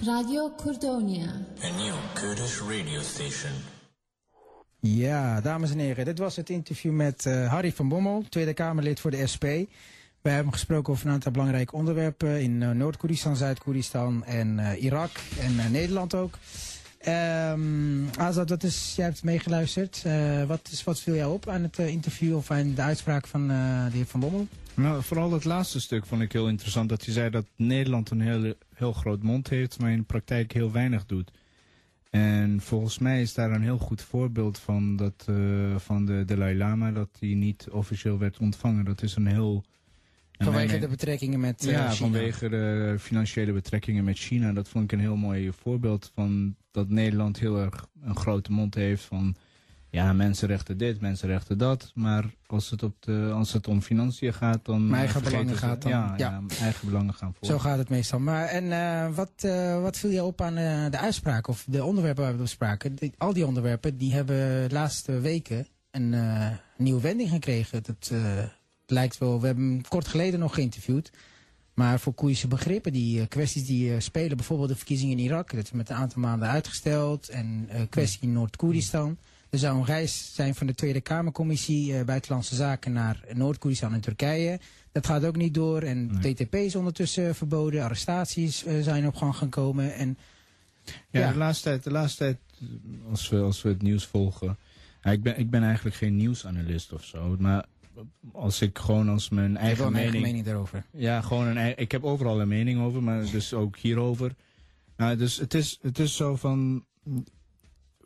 Radio Cordonia. A new Kurdish radio station. Ja, dames en heren, dit was het interview met eh, Harry van Bommel, Tweede Kamerlid voor de SP. We hebben gesproken over een aantal belangrijke onderwerpen in eh, Noord-Koerdistan, Zuid-Koerdistan en eh, Irak en Nederland ook. Ehm Azad, wat is, jij hebt meegeluisterd. Eh, wat, is, wat viel jou op aan het interview of aan de uitspraak van eh, de heer Van Bommel? Nou, vooral het laatste stuk vond ik heel interessant. Dat hij zei dat Nederland een heel, heel groot mond heeft, maar in de praktijk heel weinig doet. En volgens mij is daar een heel goed voorbeeld van, dat, eh, van de Dalai Lama, dat hij niet officieel werd ontvangen. Dat is een heel... Vanwege mijn- de betrekkingen met eh, ja, China. vanwege de financiële betrekkingen met China. Dat vond ik een heel mooi voorbeeld van dat Nederland heel erg een grote mond heeft van... Ja, mensenrechten dit, mensenrechten dat. Maar als het, op de, als het om financiën gaat, dan... Mijn eh, eigen belangen ze- gaat dan. Ja, Ja. ja. eigen belangen gaan voor. Zo gaat het meestal. Maar en eh, wat, eh, wat viel je op aan de uitspraak of de onderwerpen waar we bespraken? Die- al die onderwerpen die hebben de laatste weken een nieuwe wending gekregen. Dat lijkt wel. We hebben hem kort geleden nog geïnterviewd. Maar voor Koeische begrippen, die kwesties die spelen, bijvoorbeeld de verkiezingen in Irak, dat is met een aantal maanden uitgesteld. En eh kwestie in Noord-Koerdistan. Er zou een reis zijn van de Tweede Kamercommissie eh, Buitenlandse Zaken naar Noord-Koerdistan en Turkije. Dat gaat ook niet door. En TTP is ondertussen verboden. Arrestaties eh, zijn op gang gekomen. En Ja, Ja. De, laatste tijd, de laatste tijd, als we, als we het nieuws volgen... Ja, ik, ben, ik ben eigenlijk geen nieuwsanalist of zo. Maar als ik gewoon als mijn eigen een mening... eigen mening daarover. Ja, gewoon een, ik heb overal een mening over, maar dus ook hierover. Nou, dus het is, het is zo van,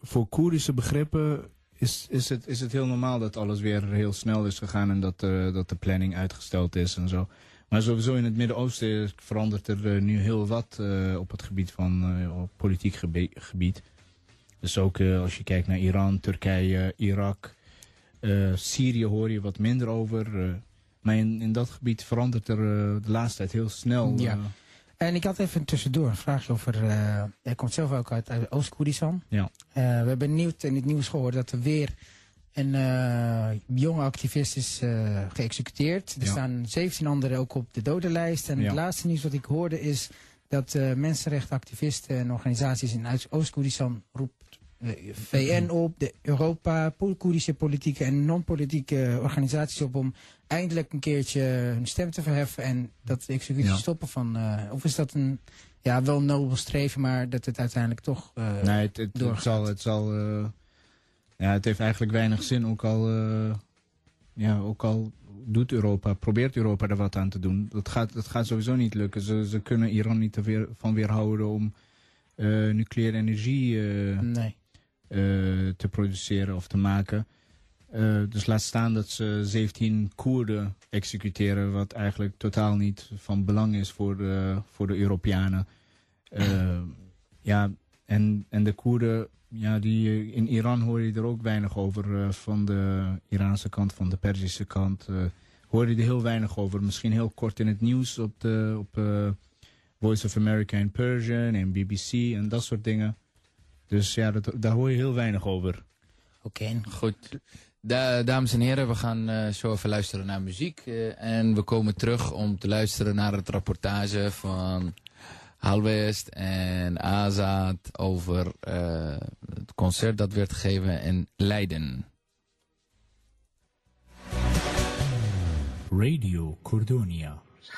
voor Koerdische begrippen is, is, het, is het heel normaal dat alles weer heel snel is gegaan en dat, eh, dat de planning uitgesteld is en zo. Maar sowieso in het Midden-Oosten verandert er eh, nu heel wat eh, op het gebied van politiek gebe- gebied. Dus ook als je kijkt naar Iran, Turkije, Irak, Syrië hoor je wat minder over. maar in, in dat gebied verandert er de laatste tijd heel snel. Ja. En ik had even tussendoor een vraagje over... eh jij komt zelf ook uit, uit Oost-Koerdistan. Ja. Eh, we hebben nieuw, in het nieuws gehoord dat er weer Een eh, jonge activist is geëxecuteerd. Er Ja. staan 17 anderen ook op de dodenlijst. En Ja. het laatste nieuws wat ik hoorde is dat mensenrechtenactivisten en organisaties in Oost-Koerdistan roept eh, VN op, de Europa, Koerdische politieke en non-politieke organisaties op om eindelijk een keertje hun stem te verheffen en dat de executie Ja. stoppen van. eh, of is dat een ja, wel een nobel streven, maar dat het uiteindelijk toch eh, nee, het, het, het doorgaat. zal... Het, zal eh, ja, het heeft eigenlijk weinig zin, ook al... ja, ook al doet Europa, probeert Europa er wat aan te doen. Dat gaat, dat gaat sowieso niet lukken. Ze, ze kunnen Iran niet er weer, van weerhouden om nucleaire energie Nee. Eh, te produceren of te maken. Eh, dus laat staan dat ze 17 Koerden executeren, wat eigenlijk totaal niet van belang is voor de, voor de Europeanen. Eh, ja, en, en de Koerden, ja, die, in Iran hoor je er ook weinig over van de Iraanse kant, van de Perzische kant. hoor je er heel weinig over. Misschien heel kort in het nieuws op, de, op Voice of America in Persian en BBC en dat soort dingen. Dus ja, dat, daar hoor je heel weinig over. Oké. Goed. Da dames en heren, we gaan eh, zo even luisteren naar muziek. eh, en we komen terug om te luisteren naar het rapportage van Halwest en Azad over eh, het concert dat werd gegeven in Leiden. Radio Cordonia. Is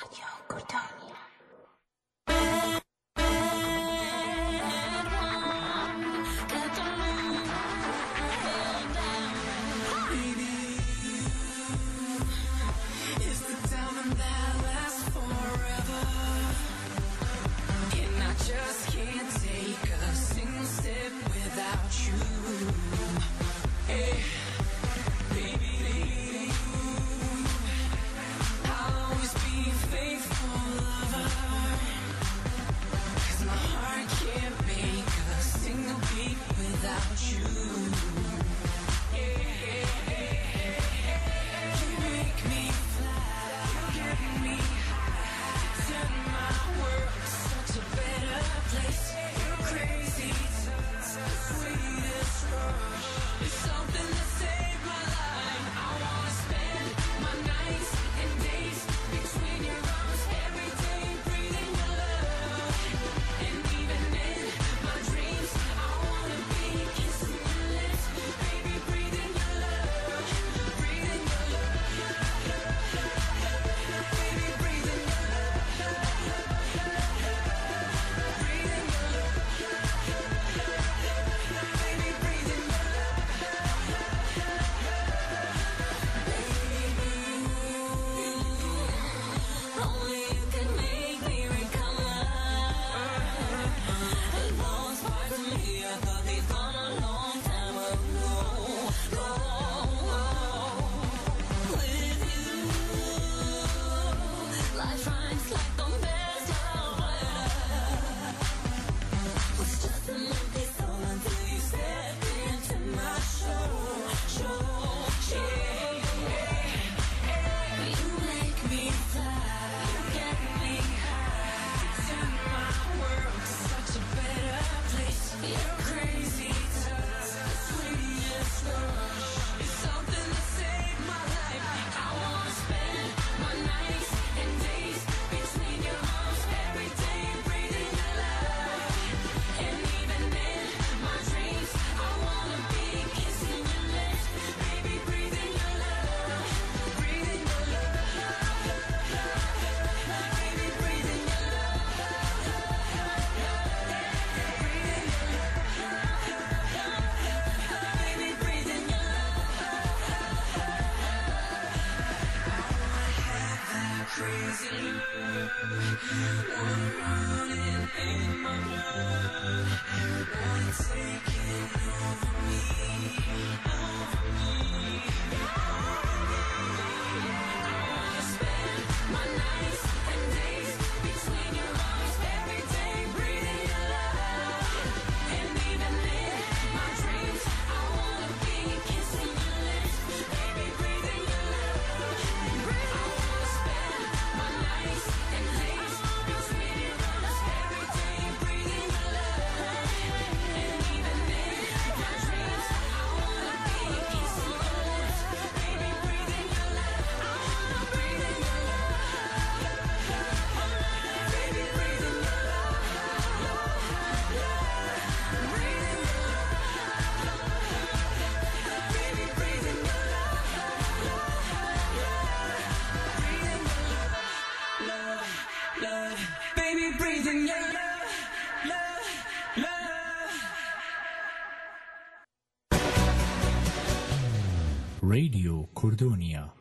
Radio Cordonia.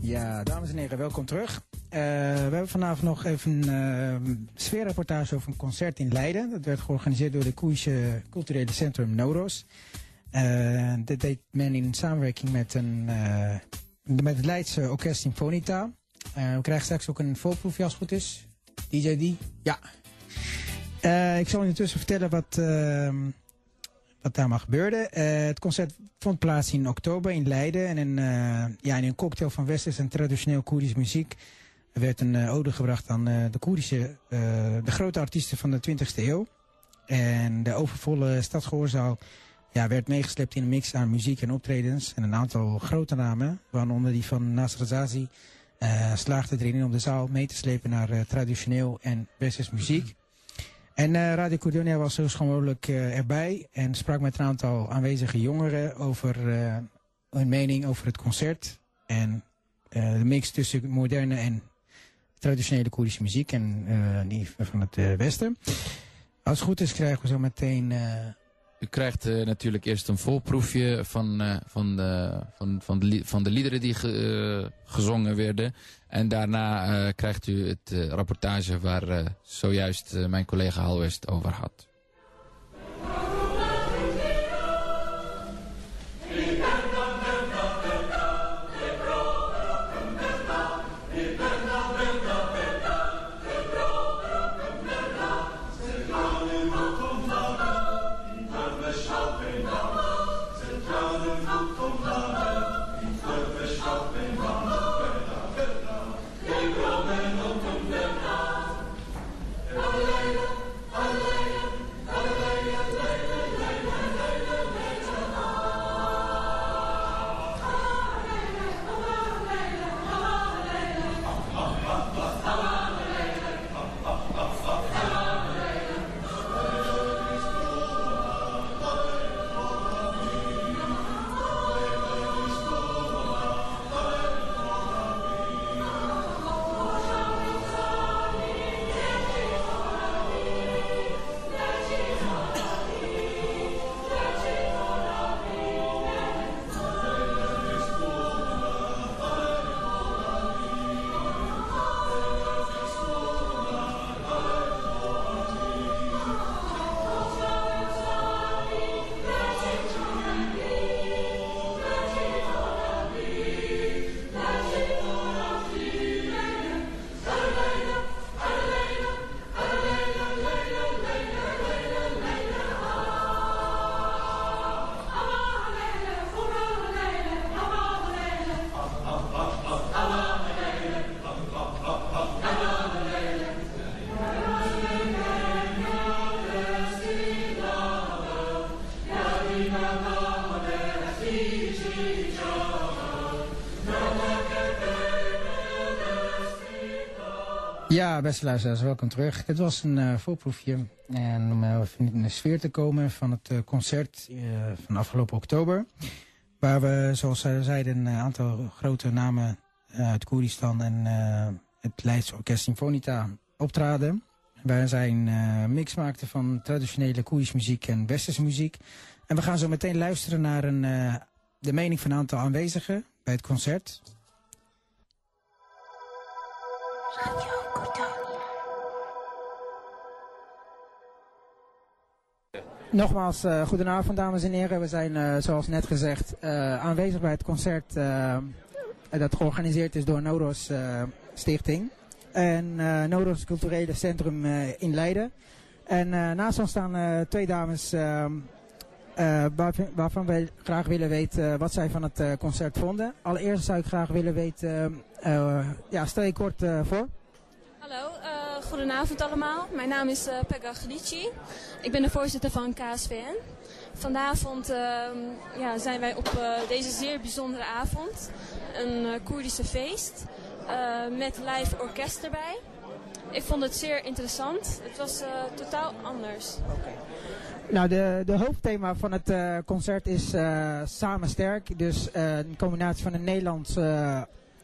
Ja, dames en heren, welkom terug. Eh, we hebben vanavond nog even een uh, sfeerreportage over een concert in Leiden. Dat werd georganiseerd door de Koeische Culturele Centrum Noros. Eh, dit deed men in samenwerking met, een, eh, met het Leidse Orkest Symfonita. Eh, we krijgen straks ook een voorproefje als het goed is. DJ D? Ja. Eh, ik zal ondertussen vertellen wat, ehm, wat daar maar gebeurde. Eh, het concert vond plaats in oktober in Leiden. En in, eh, ja, in een cocktail van westers en traditioneel Koerdische muziek er werd een eh, ode gebracht aan de Koerdische, de grote artiesten van de 20e eeuw. En de overvolle stadsgehoorzaal ja, werd meegeslept in een mix aan muziek en optredens. En een aantal grote namen, waaronder die van Nasr Zazi, slaagde erin in om de zaal mee te slepen naar traditioneel en westers muziek. En eh, Radio Cordonia was zo schoon mogelijk eh, erbij en sprak met een aantal aanwezige jongeren over eh, hun mening over het concert. En de mix tussen moderne en traditionele Koerdische muziek en die van het Westen. Als het goed is krijgen we zo meteen... U krijgt eh, natuurlijk eerst een voorproefje van, eh, van, de, van, van, de, van de liederen die eh, gezongen werden. En daarna krijgt u het rapportage waar zojuist mijn collega Halwest over had. Beste luisteraars, welkom terug. Dit was een eh, voorproefje en om eh, in de sfeer te komen van het eh, concert van afgelopen oktober. Waar we, zoals zij zeiden, een aantal grote namen uit Koeristan en het Leids Orkest Symfonita optraden. Waar zij een mix maakten van traditionele Koerdische muziek en westerse muziek. En we gaan zo meteen luisteren naar een, de mening van een aantal aanwezigen bij het concert. Nogmaals, eh, goedenavond dames en heren. We zijn, eh, zoals net gezegd, eh, aanwezig bij het concert dat georganiseerd is door Nodos Stichting. En Nodos Culturele Centrum in Leiden. En naast ons staan twee dames waarvan, wij graag willen weten wat zij van het concert vonden. Allereerst zou ik graag willen weten, ja, stel je kort voor. Hallo, goedenavond allemaal. Mijn naam is eh Pegga. Ik ben de voorzitter van KSVN. Vanavond ehm, ja, zijn wij op eh, deze zeer bijzondere avond. Een eh, Koerdische feest met live orkest erbij. Ik vond het zeer interessant. Het was totaal anders. Nou, de, de hoofdthema van het concert is Samen Sterk. Dus een combinatie van een Nederlands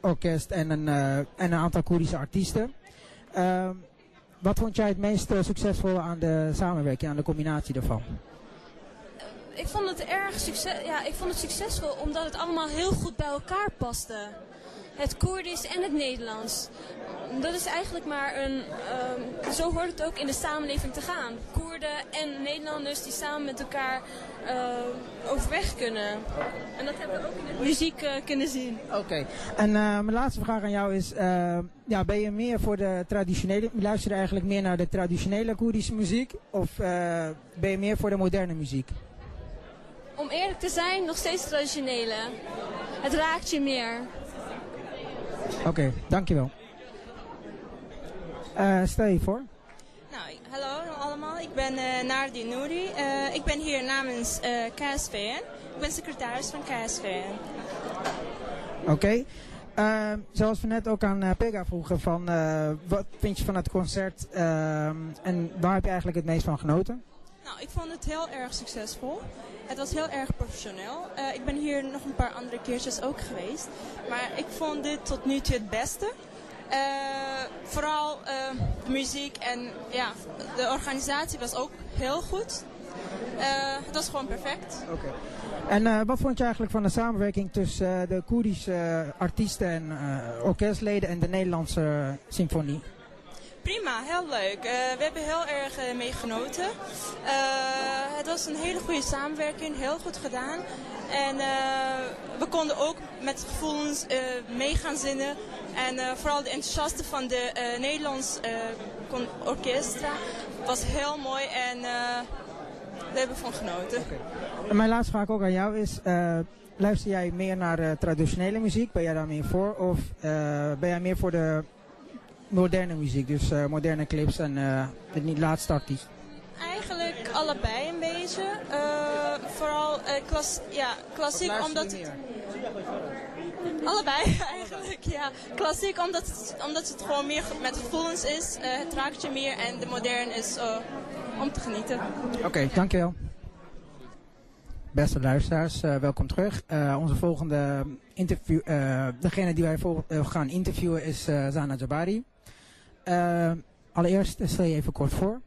orkest en een, en een aantal Koerdische artiesten. Ehm, wat vond jij het meest eh, succesvol aan de samenwerking, aan de combinatie daarvan? Ik vond het erg succes, ja, ik vond het succesvol omdat het allemaal heel goed bij elkaar paste. Het Koerdisch en het Nederlands. Dat is eigenlijk maar een, ehm, zo hoort het ook in de samenleving te gaan. Koerden en Nederlanders die samen met elkaar eh, overweg kunnen. En dat hebben we ook in de muziek eh, kunnen zien. Oké. En eh, mijn laatste vraag aan jou is, eh, ja, ben je meer voor de traditionele, luister je eigenlijk meer naar de traditionele Koerdische muziek? Of ben je meer voor de moderne muziek? Om eerlijk te zijn, nog steeds traditionele. Het raakt je meer. Oké, dankjewel. Eh stel je voor. Nou, hallo allemaal. Ik ben eh Nardi Nouri. Eh, ik ben hier namens eh KSVN. Ik ben secretaris van KSVN. Oké. Zoals we net ook aan Pega vroegen, van, wat vind je van het concert ehm, en waar heb je eigenlijk het meest van genoten? Nou, ik vond het heel erg succesvol. Het was heel erg professioneel. Eh, ik ben hier nog een paar andere keertjes ook geweest. Maar ik vond dit tot nu toe het beste. Eh, vooral eh, de muziek en ja, de organisatie was ook heel goed. Het was gewoon perfect. Oké. En wat vond je eigenlijk van de samenwerking tussen de Koerdische artiesten en orkestleden en de Nederlandse symfonie? Prima, heel leuk. Eh, we hebben heel erg eh, mee genoten. Eh, het was een hele goede samenwerking, heel goed gedaan. En we konden ook met gevoelens mee gaan zinnen. En vooral de enthousiaste van de Nederlands orkestra was heel mooi en we hebben ervan genoten. En mijn laatste vraag ook aan jou is, luister jij meer naar traditionele muziek? Ben jij daar meer voor? Of ben jij meer voor de moderne muziek? Dus eh, moderne clips en eh, de niet laatste artiest? Eigenlijk allebei een beetje. Eh, vooral eh, klas ja, klassiek omdat het... Allebei eigenlijk, ja. Klassiek omdat het, omdat het gewoon meer met gevoelens is. Eh, het raakt je meer en de modern is eh, om te genieten. Oké, dankjewel. Beste luisteraars, eh, welkom terug. Eh, onze volgende interview, eh, degene die wij vol- gaan interviewen is eh, Zana Jabari. Eh, allereerst stel je even kort voor.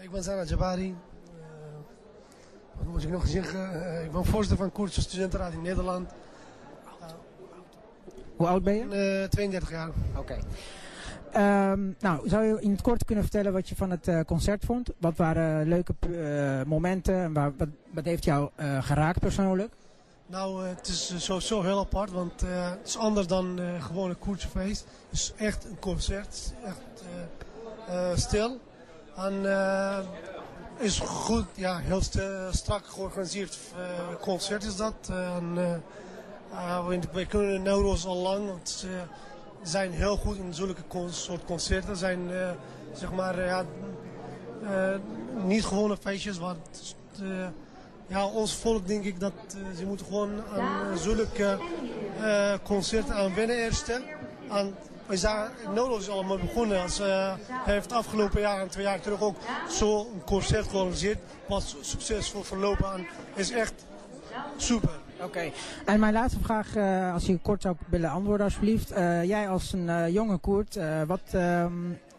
Ik ben Zana Jabari. Eh, wat moet ik nog zeggen? Eh, ik ben voorzitter van Koerdische Studentenraad in Nederland. Hoe oud ben je? Eh, 32 jaar. Oké. Ehm, nou, zou je in het kort kunnen vertellen wat je van het eh, concert vond? Wat waren leuke eh, momenten en waar, wat, wat heeft jou eh, geraakt persoonlijk? Nou, eh, het is eh, sowieso heel apart, want eh, het is anders dan eh gewoon een Koerdische feest. Het is echt een concert, echt eh, eh, stil. En eh, is goed, ja, heel st- strak georganiseerd eh, concert is dat. Eh, en, eh, eh, we, kunnen Neuro's al lang, want ze zijn heel goed in zulke con- soort concerten. zijn, eh, zeg maar, eh, ja, eh, niet gewone feestjes, eh, ja, ons volk denk ik dat eh, ze moeten gewoon aan eh, zulke eh, concerten aan wennen eerst. Aan, we zijn, Nodo is allemaal begonnen. Eh, hij heeft afgelopen jaar en twee jaar terug ook zo'n concert georganiseerd. Wat succesvol verlopen en is echt super. Oké. En mijn laatste vraag, als je kort zou willen antwoorden alsjeblieft. Jij als een jonge Koert, wat ehm,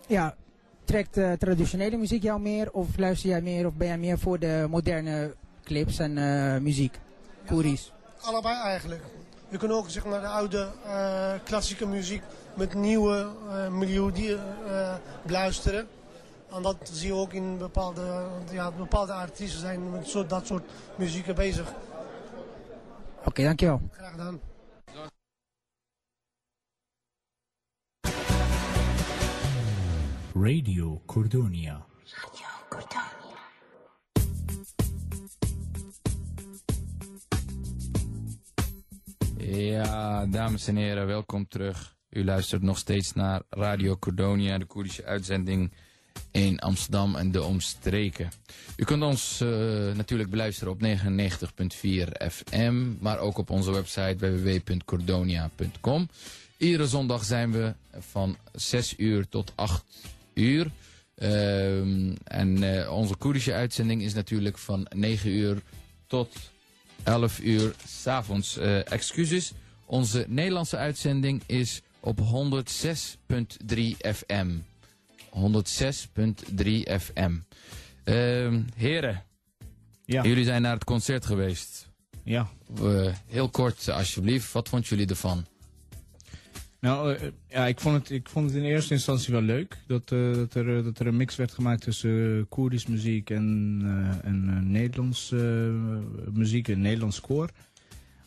ja, trekt traditionele muziek jou meer? Of luister jij meer of ben jij meer voor de moderne clips en eh, muziek? Koerisch. Allebei eigenlijk. Je kunt ook zeg maar, de oude eh, klassieke muziek met nieuwe eh melodieën eh, beluisteren. En dat zie je ook in bepaalde, ja, bepaalde artiesten zijn met zo, dat soort muziek bezig. Oké, dankjewel. Graag gedaan. Radio Cordonia. Ja, dames en heren, welkom terug. U luistert nog steeds naar Radio Cordonia, de Koerdische uitzending in Amsterdam en de omstreken. U kunt ons eh, natuurlijk beluisteren op 99.4 FM, maar ook op onze website www.cordonia.com. Iedere zondag zijn we van 6 uur tot 8 uur. Ehm, en eh, onze Koerdische uitzending is natuurlijk van 9 uur tot 11 uur s'avonds. Eh excuses Onze Nederlandse uitzending is op 106.3 FM. 106.3 FM. Heren, Ja. jullie zijn naar het concert geweest. Ja. Eh, heel kort, alsjeblieft. Wat vonden jullie ervan? Nou, eh, ja, ik vond, het, ik vond het in eerste instantie wel leuk dat, eh, dat, er, eh, dat er een mix werd gemaakt tussen uh, Koerdisch muziek en, eh, en eh, Nederlands eh, muziek, een Nederlands koor.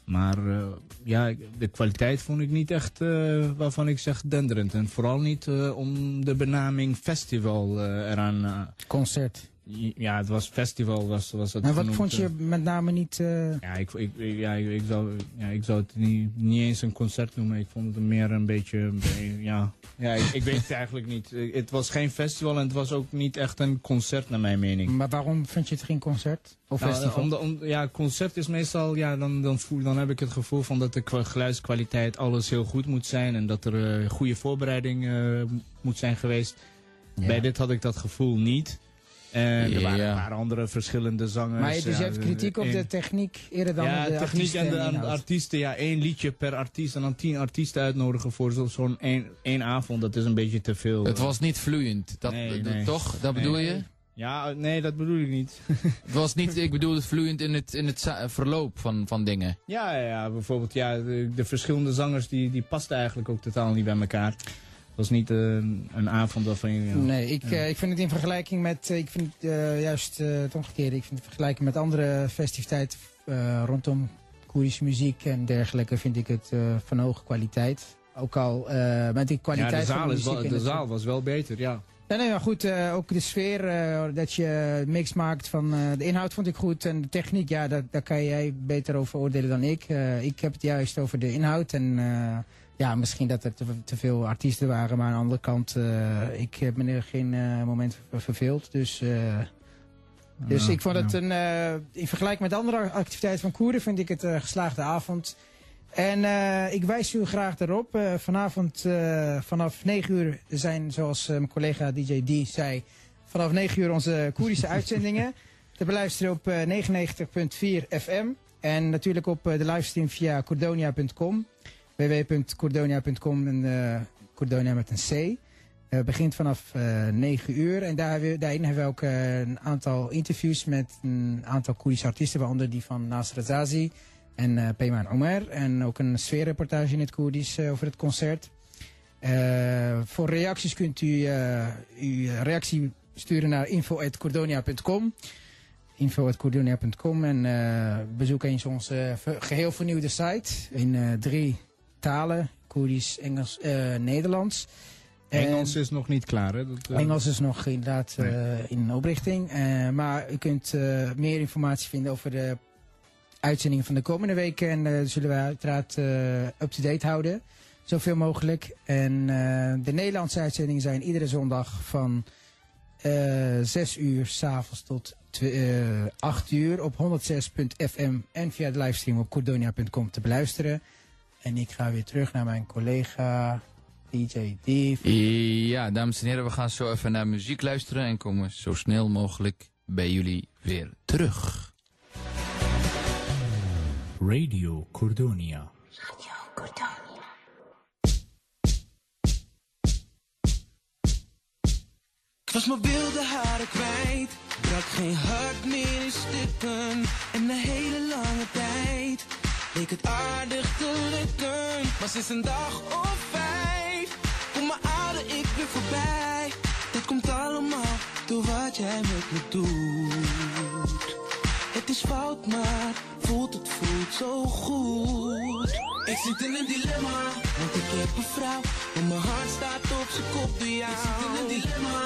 Maar eh, ja, de kwaliteit vond ik niet echt eh, waarvan ik zeg denderend. En vooral niet eh, om de benaming festival eh, eraan... eh, Concert. Ja, het was festival, was, was het En wat genoemd, vond je eh. met name niet... eh, Ja, ik, ik, ja, ik, ik zou, ja, ik zou het niet, niet eens een concert noemen. Ik vond het meer een beetje... Ja, ja ik, ik weet het eigenlijk niet. Eh, Het was geen festival en het was ook niet echt een concert naar mijn mening. Maar waarom vind je het geen concert? Of Nou, festival? om de- om- ja, concert is meestal, ja, dan, dan, voel, dan heb ik het gevoel van dat de kwa- geluidskwaliteit alles heel goed moet zijn. En dat er goede voorbereiding moet zijn geweest. Ja. Bij dit had ik dat gevoel niet. En er waren Ja. een paar andere verschillende zangers. maar dus je ja, hebt kritiek op één- de techniek eerder dan ja, de techniek artiesten en de, artiesten. Ja, één liedje per artiest. En dan tien artiesten uitnodigen voor zo- zo'n één, één avond. Dat is een beetje te veel. Het was niet vloeiend. Dat, Nee, nee. Toch? Dat bedoel je? Ja, nee, dat bedoel ik niet. Het was niet, ik bedoel het vloeiend in het, in het verloop van, van dingen. ja, ja, ja, bijvoorbeeld ja, de, de verschillende zangers die, die pasten eigenlijk ook totaal niet bij elkaar. Was niet eh, een avond waarvan je... Nee, ik, eh, ik vind het in vergelijking met, eh, ik vind het, juist het omgekeerde. Ik vind het vergelijking met andere festiviteiten rondom Koerdische muziek en dergelijke vind ik het van hoge kwaliteit. Ook al met die Ja, kwaliteit de van zaal, de is muziek wel, de zaal was wel beter, ja. Nee, nee, maar goed, ook de sfeer, dat je mix maakt van de inhoud vond ik goed. En de techniek, ja, daar, daar kan jij beter over oordelen dan ik. Ik heb het juist over de inhoud en ja, misschien dat er te, te veel artiesten waren. Maar aan de andere kant, eh, ik heb me er geen eh, moment ver- verveeld. Dus, eh, dus Ja, ik vond het een, in vergelijking met andere activiteiten van Koeren, vind ik het een geslaagde avond. En ik wijs u graag erop. vanavond vanaf 9 uur zijn, zoals mijn collega DJ D zei, vanaf 9 uur onze Koerdische uitzendingen. Te beluisteren op eh, 99.4 FM. En natuurlijk op de livestream via cordonia.com. www.cordonia.com en eh Cordonia met een C. Het begint vanaf eh 9 uur. En daar, daarin hebben we ook eh, een aantal interviews met een aantal Koerdische artiesten. Waaronder die van Nasr Azazi en eh Peyman Omer. En ook een sfeerreportage in het Koerdisch eh, over het concert. Eh, voor reacties kunt u eh, uw reactie sturen naar info.cordonia.com info.cordonia.com en eh, bezoek eens onze geheel vernieuwde site in eh, drie talen. Koerdisch, Engels, eh, Nederlands. En- Engels is nog niet klaar, hè? Dat, eh, Engels is nog inderdaad eh, in oprichting. Maar u kunt meer informatie vinden over de uitzendingen van de komende weken. En zullen we uiteraard up-to-date houden. Zoveel mogelijk. En de Nederlandse uitzendingen zijn iedere zondag van eh 6 uur s'avonds tot tw- eh 8 uur op 106.fm en via de livestream op cordonia.com te beluisteren. En ik ga weer terug naar mijn collega DJ D. Ja, dames en heren, we gaan zo even naar muziek luisteren en komen zo snel mogelijk bij jullie weer terug. Radio Cordonia. Ik was mijn wilde haren kwijt, brak geen hart meer in stukken. En na hele lange tijd leek het aardig te lukken. Maar sinds een dag of vijf komt mijn oude ik weer voorbij. Dat komt allemaal door wat jij met me doet. Het is fout, maar voelt het voelt zo goed. Ik zit in een dilemma, want ik heb een vrouw. En mijn hart staat op zijn kop door jou. Ik zit in een dilemma,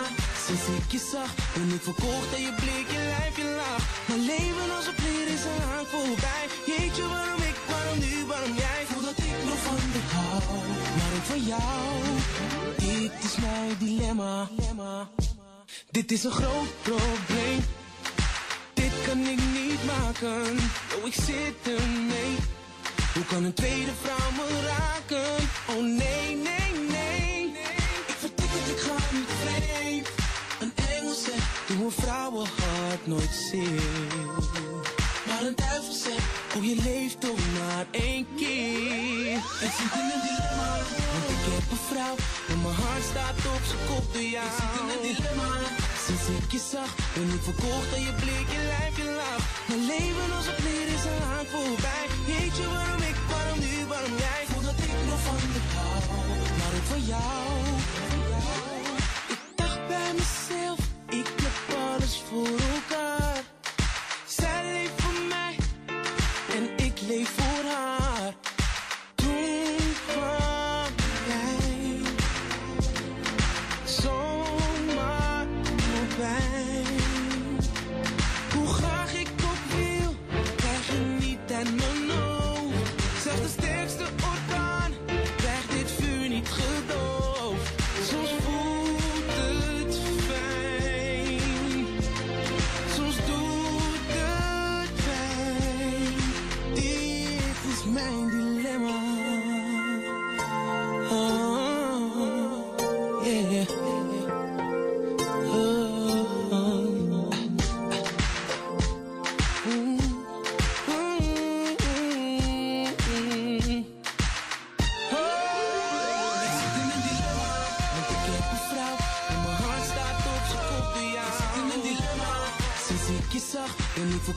sinds ik je zag. Ben ik verkocht en je blik, je lijf, je lach. Mijn leven als een pleer is al lang voorbij. Jeetje, waarom nu, waarom jij? Voel dat ik nog van je hou, maar ook van jou. Dit is mijn dilemma. Dit is een groot probleem. Dit kan ik niet maken. Oh, ik zit ermee. Hoe kan een tweede vrouw me raken? Oh nee, nee, nee. Ik vertik het, ik ga niet vreemd. Een engel zegt, doe een vrouwenhart nooit zeer. Maar zegt, Oh, je leeft toch maar één keer. Ik zit in een dilemma, want ik heb een vrouw. En mijn hart staat op zijn kop door jou. Ik zit in een dilemma. Sinds ik je zag, ben ik verkocht aan je blik, je lijf, je lach. Mijn leven als een kleer is al lang voorbij. Weet je waarom ik, waarom nu, waarom jij? Voel dat ik nog van je hou, maar ook van jou. Ik dacht bij mezelf, ik heb alles voor elkaar.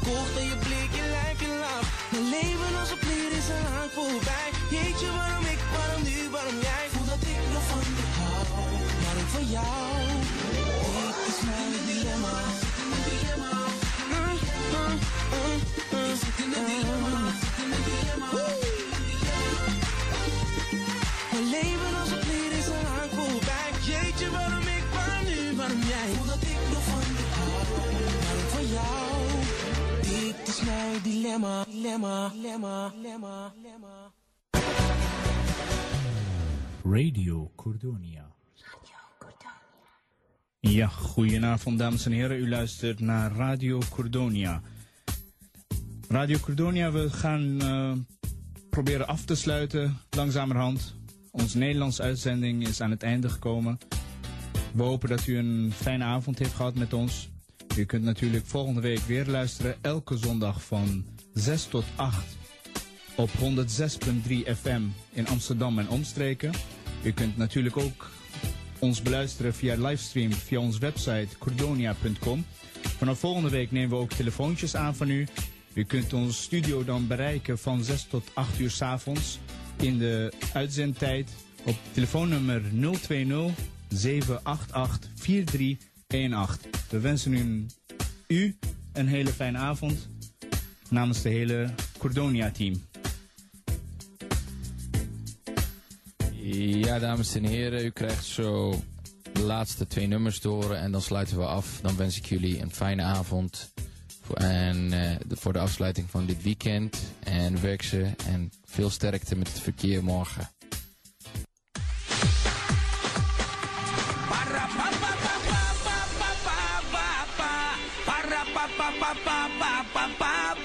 Ben ik verkocht aan je dilemma, dilemma, dilemma, dilemma, dilemma. Radio Cordonia. Ja, goedenavond dames en heren. U luistert naar Radio Cordonia. Radio Cordonia, we gaan eh, proberen af te sluiten, langzamerhand. Onze Nederlandse uitzending is aan het einde gekomen. We hopen dat u een fijne avond heeft gehad met ons. U kunt natuurlijk volgende week weer luisteren, elke zondag van 6 tot 8 op 106.3 FM in Amsterdam en omstreken. U kunt natuurlijk ook ons beluisteren via livestream via onze website cordonia.com. Vanaf volgende week nemen we ook telefoontjes aan van u. U kunt onze studio dan bereiken van 6 tot 8 uur s avonds in de uitzendtijd op telefoonnummer 020 788 4318. We wensen u een hele fijne avond namens de hele Cordonia-team. Ja, dames en heren, u krijgt zo de laatste twee nummers horen en dan sluiten we af. Dan wens ik jullie een fijne avond en, eh, voor de afsluiting van dit weekend. En werk ze en veel sterkte met het verkeer morgen. pa pa pa pa pa